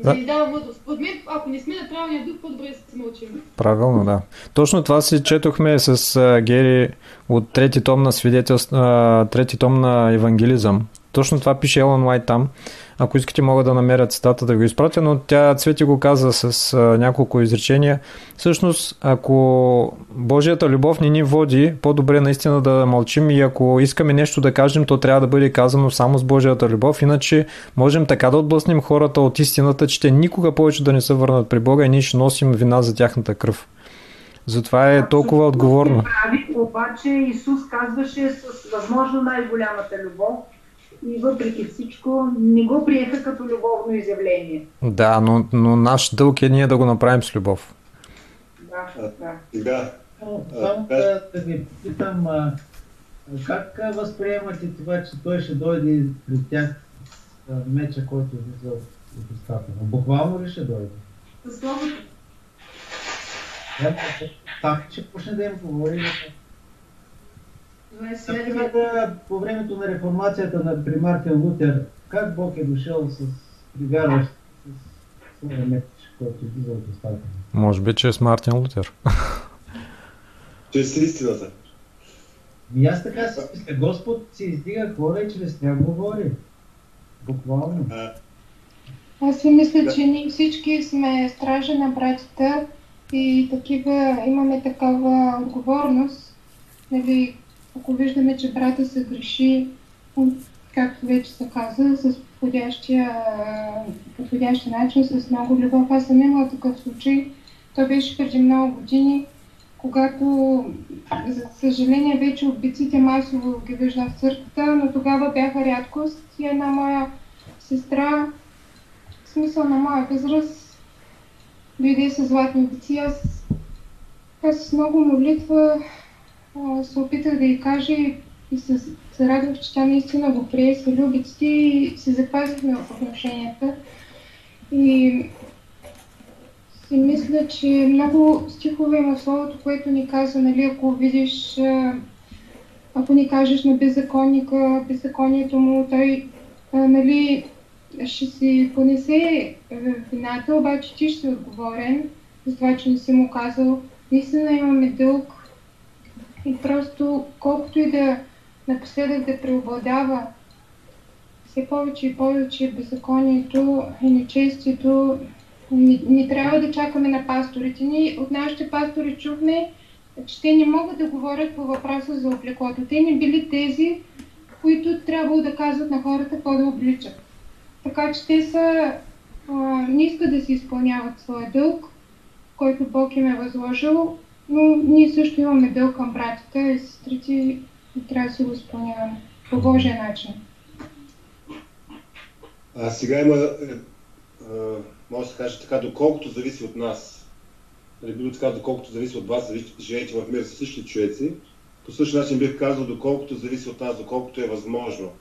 И Да. ни дава мъдрост. Според мен, ако не сме на правилния дух, по-добре да се мълчим. Правилно, да. Точно това си четохме с а, Гери от трети том на свидетелство, трети том на евангелизъм. Точно това пише Елън Уайт там. Ако искате мога да намеря цитата да го изпратя, но тя Цвети го каза с а, няколко изречения. Всъщност, ако Божията любов не ни води, по-добре наистина да мълчим и ако искаме нещо да кажем, то трябва да бъде казано само с Божията любов, иначе можем така да отблъснем хората от истината, че те никога повече да не се върнат при Бога и ние ще носим вина за тяхната кръв. Затова е толкова отговорно. Прави, обаче Исус казваше с възможно най-голямата любов и въпреки всичко не го приеха като любовно изявление. Да, но, но наш дълг е ние да го направим с любов. Да, да. Сега, Но Само да, да ви питам, а, как възприемате това, че той ще дойде при тях а, меча, който излиза от устата? Буквално ли ще дойде? Със словото. Да, Там ще почне да им говори. Е свидетел. да, по времето на реформацията на при Мартин Лутер, как Бог е дошъл с пригарващ с своя меч, който излиза от му? Може би чрез Мартин Лутер. чрез истината. И аз така си мисля, Господ си издига хора и чрез тях говори. Буквално. Аз си мисля, че ние всички сме стражи на братята и такива, имаме такава отговорност. Нали, ако виждаме, че брата се греши, както вече се каза, с подходящия, подходящия начин, с много любов. Аз съм имала такъв случай. Той беше преди много години, когато, за съжаление, вече убийците масово ги виждам в църквата, но тогава бяха рядкост и една моя сестра в смисъл на моя възраст дойде с златни деци. Аз, аз с много молитва се опитах да й кажа и, се, се радвах, че тя наистина го прие с любиците и се запазихме в отношенията. И си мисля, че много стихове има Словото, което ни казва, нали, ако видиш, ако ни кажеш на беззаконника, беззаконието му, той, нали, ще си понесе вината, обаче ти ще си отговорен за това, че не си му казал. Наистина имаме дълг и просто колкото и да напоследък да преобладава все повече и повече беззаконието и нечестието, не, трябва да чакаме на пасторите. Ние от нашите пастори чухме, че те не могат да говорят по въпроса за облеклото. Те не били тези, които трябвало да казват на хората какво да обличат. Така че те са, а, не искат да си изпълняват своя дълг, който Бог им е възложил, но ние също имаме дълг към братята и сестрите и трябва да си го изпълняваме по Божия начин. А сега има, е, може да се каже така, доколкото зависи от нас. Нали, било така, доколкото зависи от вас, живеете в мир с всички човеци. По същия начин бих казал, доколкото зависи от нас, доколкото е възможно.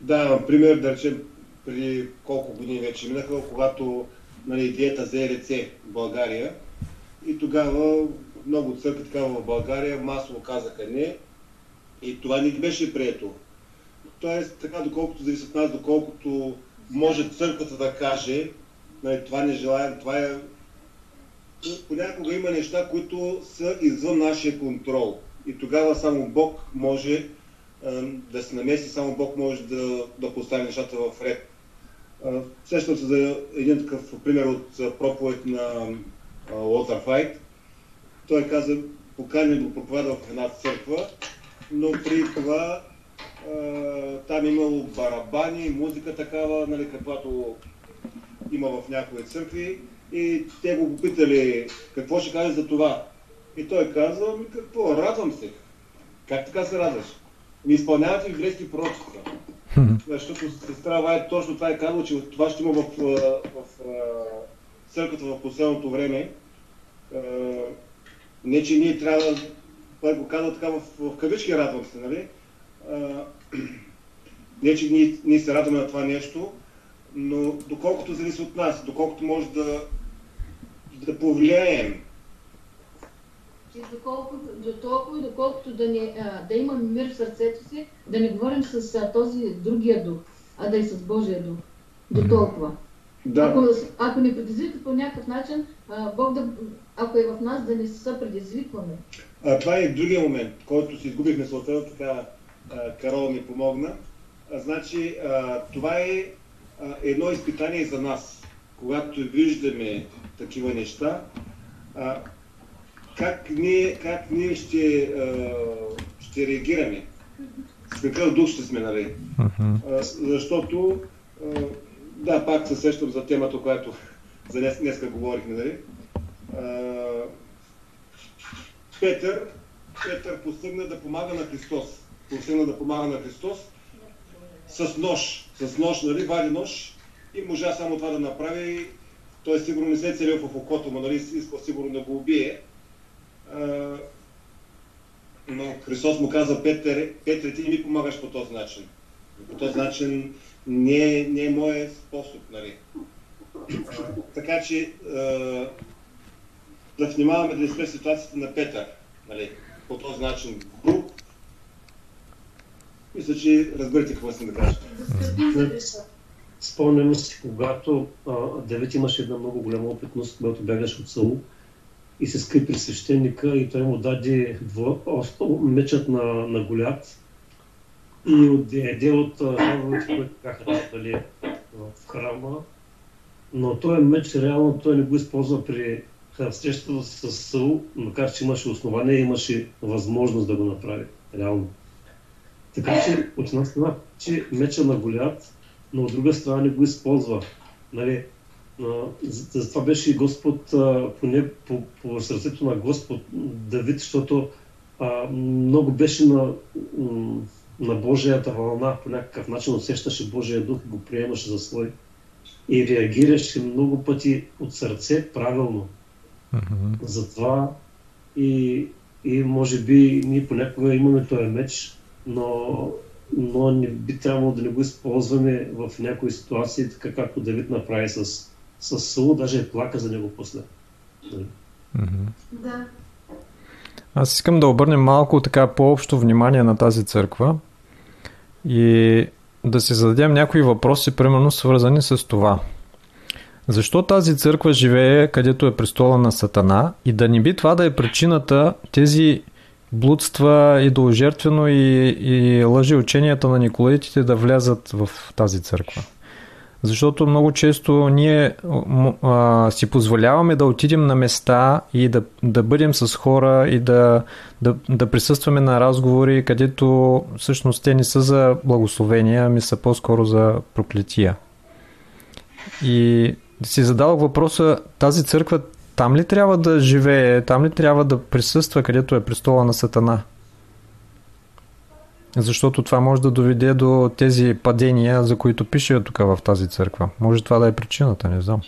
Да, пример, да речем, преди колко години вече минаха, когато нали, идеята взе лице в България. И тогава много църкви така в България масово казаха не. И това не беше прието. Тоест, така, доколкото зависи от нас, доколкото може църквата да каже, нали, това не желаем, това е... Понякога има неща, които са извън нашия контрол. И тогава само Бог може да се намеси, само Бог може да, да постави нещата в ред. Сещам се за един такъв пример от проповед на Уотър Файт. Той каза, покани го проповяда в една църква, но при това а, там имало барабани, музика такава, нали, каквато има в някои църкви. И те го попитали какво ще каже за това. И той каза, ми какво, радвам се. Как така се радваш? Ми изпълняват библейски пророцтва. Защото сестра Вай точно това е казал, че това ще има в, в, в църквата в последното време. Не, че ние трябва да, той го казва така в, в кавички, радвам се, нали? Не, че ние, ние се радваме на това нещо, но доколкото зависи от нас, доколкото може да, да повлияем че доколкото, до толкова, доколкото да, не, да имаме мир в сърцето си, да не говорим с този другия дух, а да и с Божия дух. До толкова. Да. Ако, ако не предизвика по някакъв начин, а, Бог да, ако е в нас, да не се предизвикваме. А, това е другия момент, който си изгубих мисълта, така а, Карол ми помогна. А, значи, а, това е а, едно изпитание за нас. Когато виждаме такива неща, а, как ние, как ние ще, а, ще реагираме? С какъв дух ще сме, нали? А, защото, а, да, пак се сещам за темата, която за днес, днеска говорихме, нали? Петър, Петър постигна да помага на Христос. Постигна да помага на Христос с нож. С нож, нали, вади нож и можа само това да направи. Той сигурно не се е целил в окото му, нали, искал сигурно да го убие. Но Христос му каза, Петър, Петър, ти не ми помагаш по този начин. По този начин не е, не е моят способ, нали. Така че а, да внимаваме да не сме ситуацията на Петър, нали, по този начин груб. Мисля, че разберете какво искам да кажа. Спомням си, когато Давид имаше една много голяма опитност, когато бягаше от Саул и се скри при свещеника и той му даде дво, мечът на, на Голят и от един от храмовете, които бяха дали в храма. Но този меч реално той не го използва при срещата с Саул, макар че имаше основание, имаше възможност да го направи. Реално. Така че от една страна, че меча на Голят, но от друга страна не го използва. Нали, затова беше и Господ, поне по, по сърцето на Господ Давид, защото а, много беше на, на Божията вълна, по някакъв начин усещаше Божия дух и го приемаше за свой. И реагираше много пъти от сърце правилно. Mm-hmm. Затова и, и може би ние понякога имаме този меч, но, но не би трябвало да не го използваме в някои ситуации, така както Давид направи с, с Саул, даже е плака за него после. Mm-hmm. Да. Аз искам да обърнем малко така по-общо внимание на тази църква и да си зададем някои въпроси, примерно свързани с това. Защо тази църква живее където е престола на Сатана и да не би това да е причината тези блудства, идоложертвено и, и лъжи ученията на николаитите да влязат в тази църква. Защото много често ние а, си позволяваме да отидем на места и да, да бъдем с хора и да, да, да присъстваме на разговори, където всъщност те не са за благословения, ами са по-скоро за проклетия. И си задавах въпроса, тази църква там ли трябва да живее, там ли трябва да присъства, където е престола на Сатана? Защото това може да доведе до тези падения, за които пише тук в тази църква. Може това да е причината, не знам.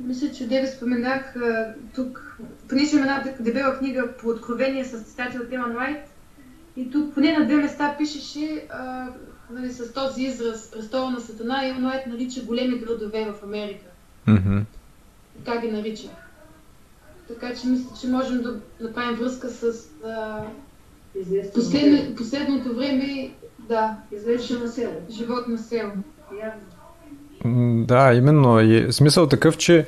Мисля, че Деви споменах тук, понеже има една дебела книга по откровение с цитати от Еман Уайт, и тук поне на две места пишеше а, нали, с този израз престола на Сатана и Еман Уайт нарича големи градове в Америка. Mm-hmm. Така ги нарича. Така че мисля, че можем да направим връзка с а, Последно, последното време, да, Изглеждаше на село. живот на село. Да, именно. И смисъл такъв, че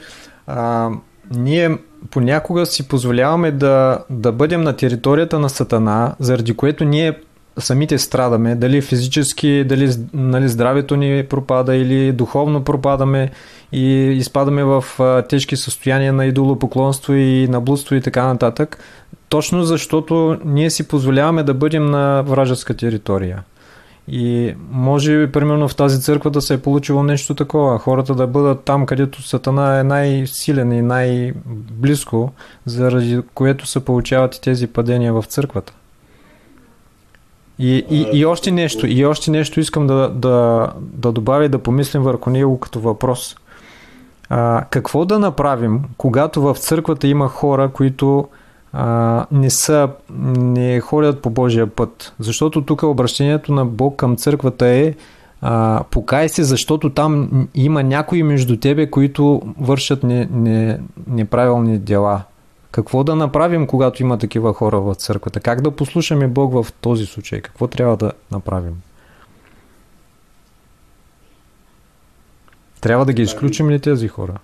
а, ние понякога си позволяваме да, да бъдем на територията на Сатана, заради което ние самите страдаме, дали физически, дали нали, здравето ни пропада или духовно пропадаме и изпадаме в а, тежки състояния на идолопоклонство и на блудство и така нататък, точно защото ние си позволяваме да бъдем на вражеска територия. И може, примерно, в тази църква да се е получило нещо такова. Хората да бъдат там, където Сатана е най-силен и най-близко, заради което се получават и тези падения в църквата. И, и, и още нещо, и още нещо искам да, да, да добавя и да помислим върху него като въпрос. А, какво да направим, когато в църквата има хора, които а, не са, не ходят по Божия път. Защото тук обращението на Бог към църквата е а, покай се, защото там има някои между тебе, които вършат не, не, неправилни дела. Какво да направим, когато има такива хора в църквата? Как да послушаме Бог в този случай? Какво трябва да направим? Трябва да ги изключим ли тези хора?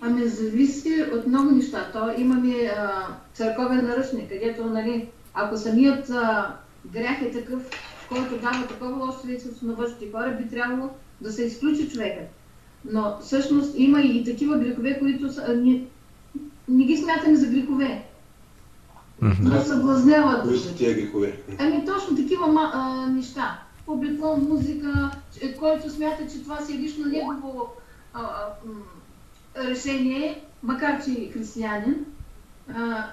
Ами зависи от много неща. То имаме а, църковен наръчник, където, нали, ако самият а, грях е такъв, който дава такова лошо свидетелство на външните хора, би трябвало да се изключи човекът. Но всъщност има и такива грехове, които са, а, не, не ги смятаме за грехове. Но съблазняват. Кои са тия грехове? Ами точно такива ма, а, неща. Публикувам музика, че- който смята, че това си е лично негово а, а, решение, макар че е християнин. А,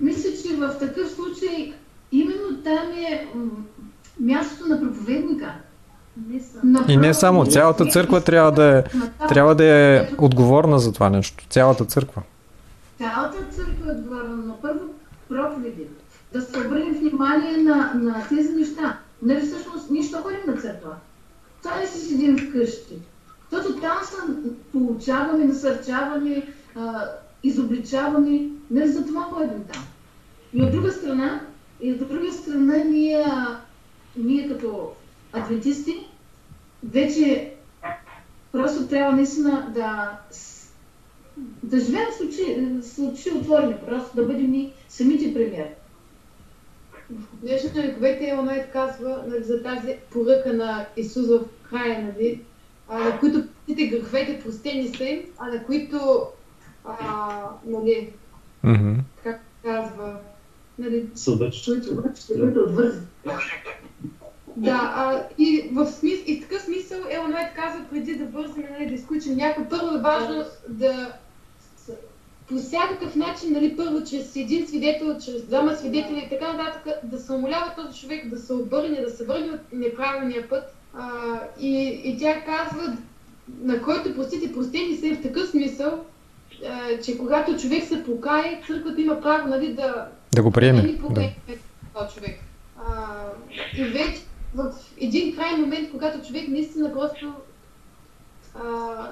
мисля, че в такъв случай именно там е мястото на проповедника. На И не само, цялата църква трябва да е, трябва да е отговорна за това нещо. Цялата църква. Цялата църква е отговорна, но първо проповеди. Да се обърнем внимание на, на тези неща. Нали всъщност ние що ходим на църква? Това не си седим вкъщи. Защото там са получаваме, насърчаваме, а, изобличаваме. Нали за това ходим там. И от друга страна, и от друга страна ние, ние като адвентисти вече просто трябва наистина да да живеем с очи, с очи отворени, просто да бъдем ни самите пример. На вековете Елонайт казва нали, за тази поръка на Исус в края, нали, а, на които пустите греховете простени са им, а на които, а, нали, Мгм. как казва, нали, които отвързат. Да, а, и в смис... и в такъв смисъл Елонайт казва преди да бързаме нали, да изключим някой, първо е важно да по всякакъв начин, нали, първо чрез един свидетел, чрез двама свидетели и така нататък, да се умолява този човек да се обърне, да се върне от неправилния път. А, и, и тя казва, на който простите простени и в такъв смисъл, а, че когато човек се покае, църквата има право нали, да, Да го приеме. не ни Да. покае човек. А, и вече в един крайен момент, когато човек наистина просто а,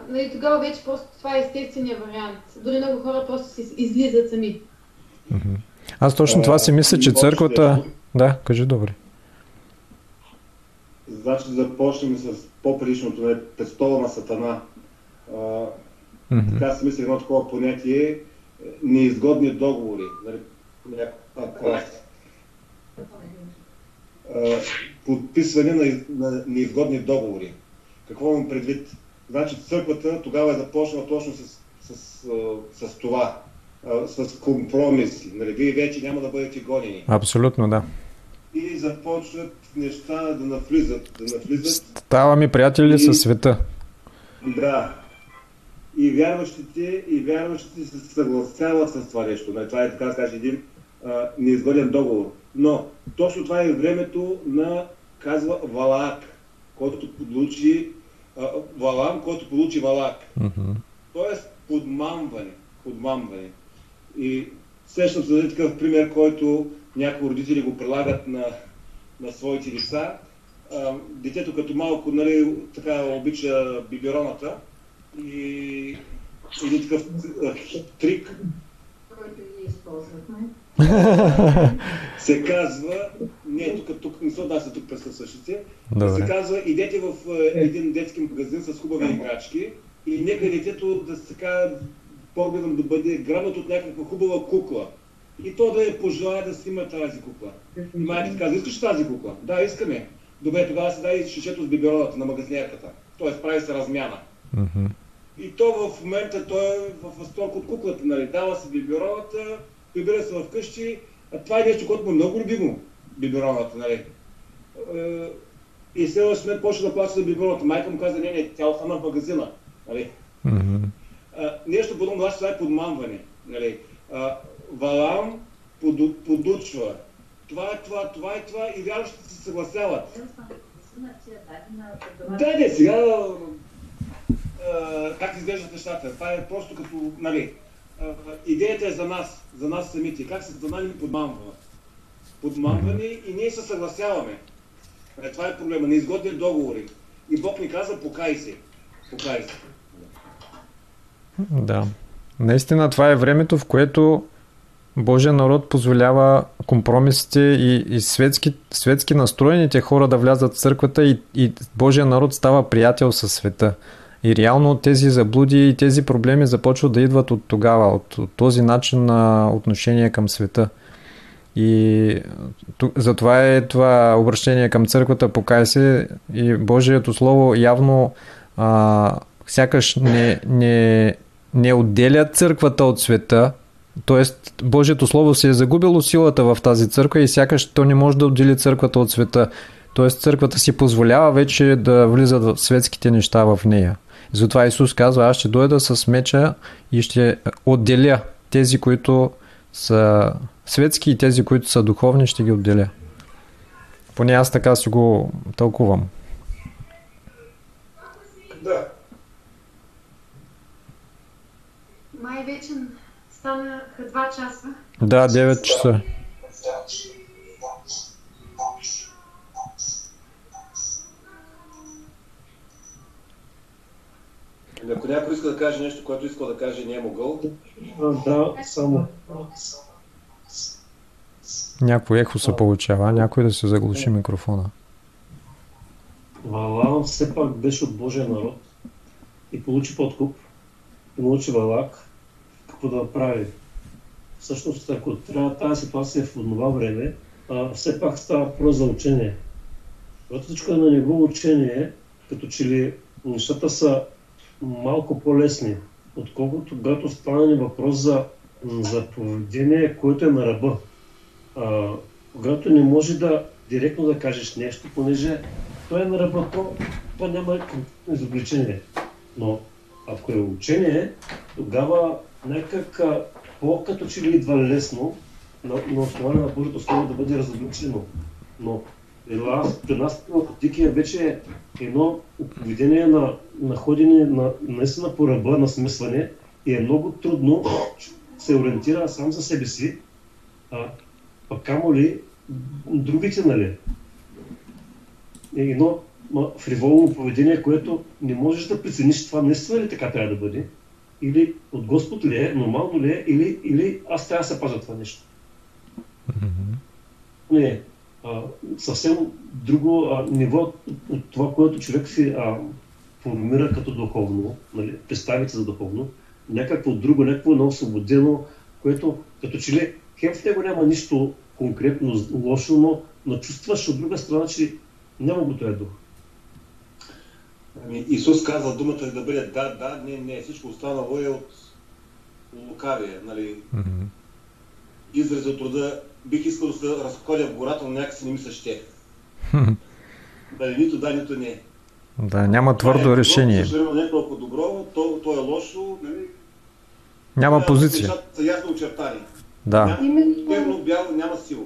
нали, тогава вече просто това е естествения вариант. Дори много хора просто си излизат сами. Аз точно това си мисля, че църквата... Да, кажи добре. Значи да започнем с по-предишното, нали, престола на Сатана. А, Мгм. така си мисля едно такова понятие е, неизгодни договори. Нали, някаква подписване на, на неизгодни договори. Какво имам предвид? Значи църквата тогава е започнала точно с, с, а, с това, с компромиси. Нали, вие вече няма да бъдете гонени. Абсолютно, да. И започват неща да навлизат, да навлизат Ставаме приятели със света. Да. И вярващите, и вярващите се съгласяват с това нещо. Това е така да се каже един а, неизвъден договор. Но точно това е времето на, казва Валаак, който получи а, Валам, който получи Валак. Мгм. Тоест подмамване. Подмамване. И сещам се за такъв пример, който някои родители го прилагат на, на своите деца. А, детето като малко нали, така обича бибероната и един такъв а, хит трик използвахме. се казва, не, тук, тук не се отнася тук присъстващите, Добре. се казва, идете в един детски магазин с хубави играчки и нека детето да се така погледам да бъде грабнат от някаква хубава кукла. И то да я пожелая да си има тази кукла. И майката казва, искаш тази кукла? Да, искаме. Добре, тогава се дай шишето с биберодата на магазинерката. Тоест прави се размяна. Мгм. И то в момента той е в възторг от куклата, нали? Дава се биберовата, прибира се вкъщи, а това е нещо, което му е много любимо, биберовата, нали? Е, И следващия момент почва да плаче за биберовата. Майка му каза, не, не, тя остана в магазина, нали? Мгм. А, нещо подобно, това е подмамване, нали? А, Валам поду, подучва. Това е това, това е това и вярващите се съгласяват. Да, не, сега как изглеждат нещата. Това е просто като, нали, идеята е за нас, за нас самите. Как се за ни подмамва. Подмамване и ние се съгласяваме. Е, това е проблема. Неизгодни договори. И Бог ни каза, покай се. Покай се. Да. Наистина това е времето, в което Божия народ позволява компромисите и, и светски, светски настроените хора да влязат в църквата и, и Божия народ става приятел със света. И реално тези заблуди и тези проблеми започват да идват от тогава, от, от този начин на отношение към света. И затова е това обращение към църквата, покай се и Божието Слово явно а, сякаш не, не, не отделя църквата от света, т.е. Божието Слово се е загубило силата в тази църква и сякаш то не може да отдели църквата от света. Т.е. църквата си позволява вече да влизат в светските неща в нея. Затова Исус казва, аз ще дойда с меча и ще отделя тези, които са светски и тези, които са духовни, ще ги отделя. Поне аз така си го тълкувам. Да. Май вече станаха 2 часа. Да, 9 часа. Ако някой иска да каже нещо, което иска да каже не е могъл, да, само. Някой ехо се получава, някой да се заглуши микрофона. Валаам все пак беше от Божия народ и получи подкуп и научи Валак какво да прави. Всъщност, ако трябва тази ситуация в това време, а, все пак става въпрос за учение. Когато всичко е на ниво учение, като че ли нещата са малко по-лесни, отколкото когато стане въпрос за, за поведение, което е на ръба. А, когато не може да директно да кажеш нещо, понеже той е на ръба, то, то няма изобличение. Но ако е учение, тогава някак а, по-като че ли идва лесно на, на основание на Божието Слово да бъде разобличено. Но при нас, Дикия вече е едно поведение на, на ходене на, наистина по ръба на смесване и е много трудно се ориентира сам за себе си, а, пък камо ли другите, нали? Е едно фриволно поведение, което не можеш да прецениш това наистина ли така трябва да бъде, или от Господ ли е, нормално ли е, или, или аз трябва да се пазя това нещо. Не, а, съвсем друго а, ниво от, от това, което човек си а, формира като духовно, нали, представите за духовно, някакво друго, някакво едно освободено, което като че ли хем в него няма нищо конкретно лошо, но, но чувстваш от друга страна, че няма го този дух. Ами, Исус казва думата е да бъде да, да, не, не, всичко останало е от лукавие, нали? Изрази от рода, бих искал да се разходя в гората, но някакси не ми се ще. Дали нито да, нито не. Да, няма твърдо Това е решение. Добро, не е толкова добро, то, то е лошо, нали? Няма Трябва позиция. Са ясно очертани. Да. Няма, черно, бяло, няма сила.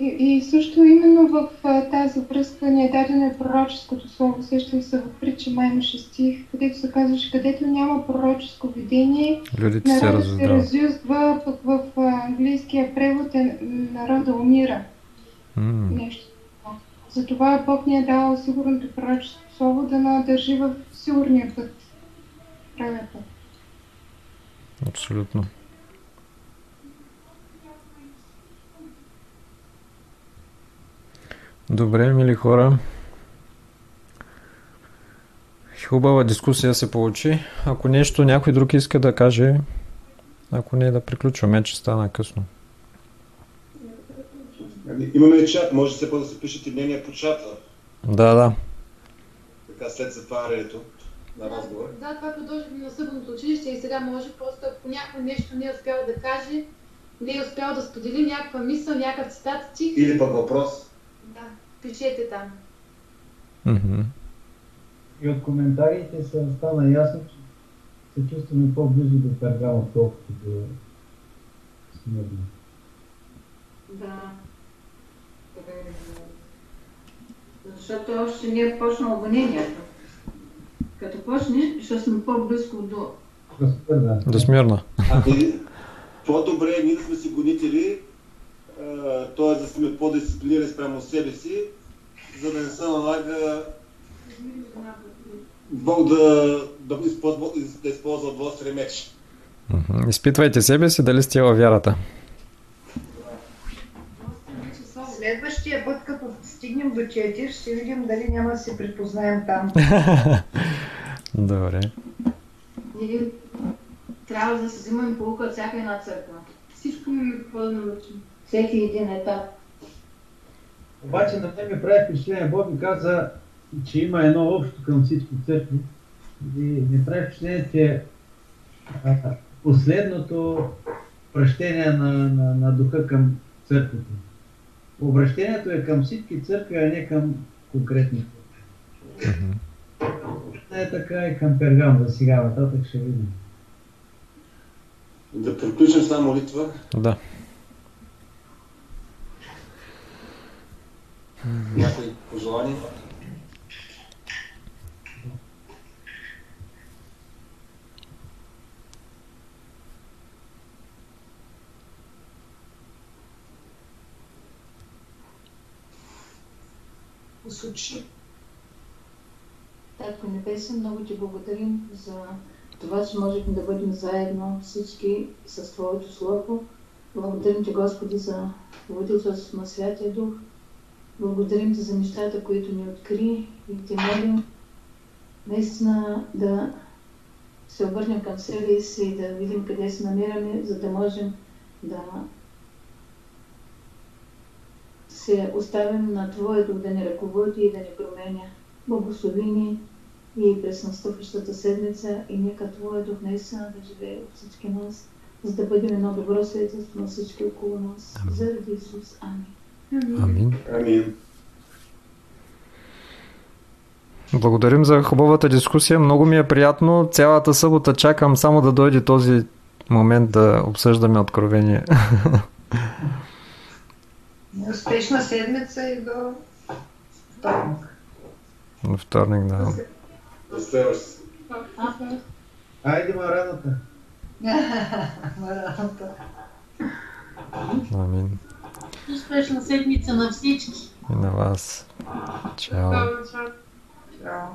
И, и също именно в а, тази връзка ни е дадено и пророческото слово. Сещам се в притча май имаше стих, където се казваше, където няма пророческо видение, Людите се народът се разузнават. разюзва, пък в английския превод е народа умира. М, Нещо. Затова Бог ни е дал сигурното пророческо слово да надържи в сигурния път. Правия път. Абсолютно. Добре, мили хора. Хубава дискусия се получи. Ако нещо някой друг иска да каже, ако не да приключваме, че стана късно. Ами, Имаме чат, може все да се пишете мнения по чата, Да, да. така след затварянето на разговора. Да, това продължихме на събното училище и сега може просто ако някой нещо не е успял да каже, не е успял да сподели някаква мисъл, някакъв цитат, стих, Или пък въпрос. Пишете там. Мгм. И от коментарите се стана ясно, че се чувстваме по-близо до Пергама, отколкото до Смирна. Да. Защото още не е почнало гонението. Като почне, ще сме по-близко до... До смирна. Ами, по-добре е ние сме си гонители, т.е. да сме по-дисциплинирани спрямо себе си, за да не се налага Бог да, да, използва, да използва вас меч. Изпитвайте себе си дали сте във вярата. Следващия път, като стигнем до 4, ще видим дали няма да се припознаем там. Добре. Или трябва да се взимаме полука от всяка една църква. Всичко имаме какво да научим. Всеки един етап. Обаче на мен ми прави впечатление, Бог ми каза, че има едно общо към всички църкви. И ми прави впечатление, че последното прощение на, на, на духа към църквата. Обращението е към всички църкви, а не към конкретни. Не е така и към Пергам за сега, нататък ще видим. Да приключим с една молитва. Да. Някои пожелания. Посочи. Татко Небесен, много ти благодарим за това, че можехме да бъдем заедно всички с Твоето Слово. Благодарим ти, Господи, за водителството на Святия Дух. Благодарим ти за нещата, които ни откри и ти молим наистина да се обърнем към себе си и да видим къде се намираме, за да можем да се оставим на дух да ни ръководи и да ни променя. Благослови ни и през настъпващата седмица и нека Твоя дух наистина да живее от всички нас, за да бъдем едно добро свидетелство на всички около нас. Заради Исус. Амин. Амин. Амин. Благодарим за хубавата дискусия. Много ми е приятно. Цялата събота чакам само да дойде този момент да обсъждаме откровение. Успешна седмица и до вторник. На вторник, да. До следващата. Айде, мараната! Мараната. Амин. Успешна седмица на всички. И на вас. Чао. Чао.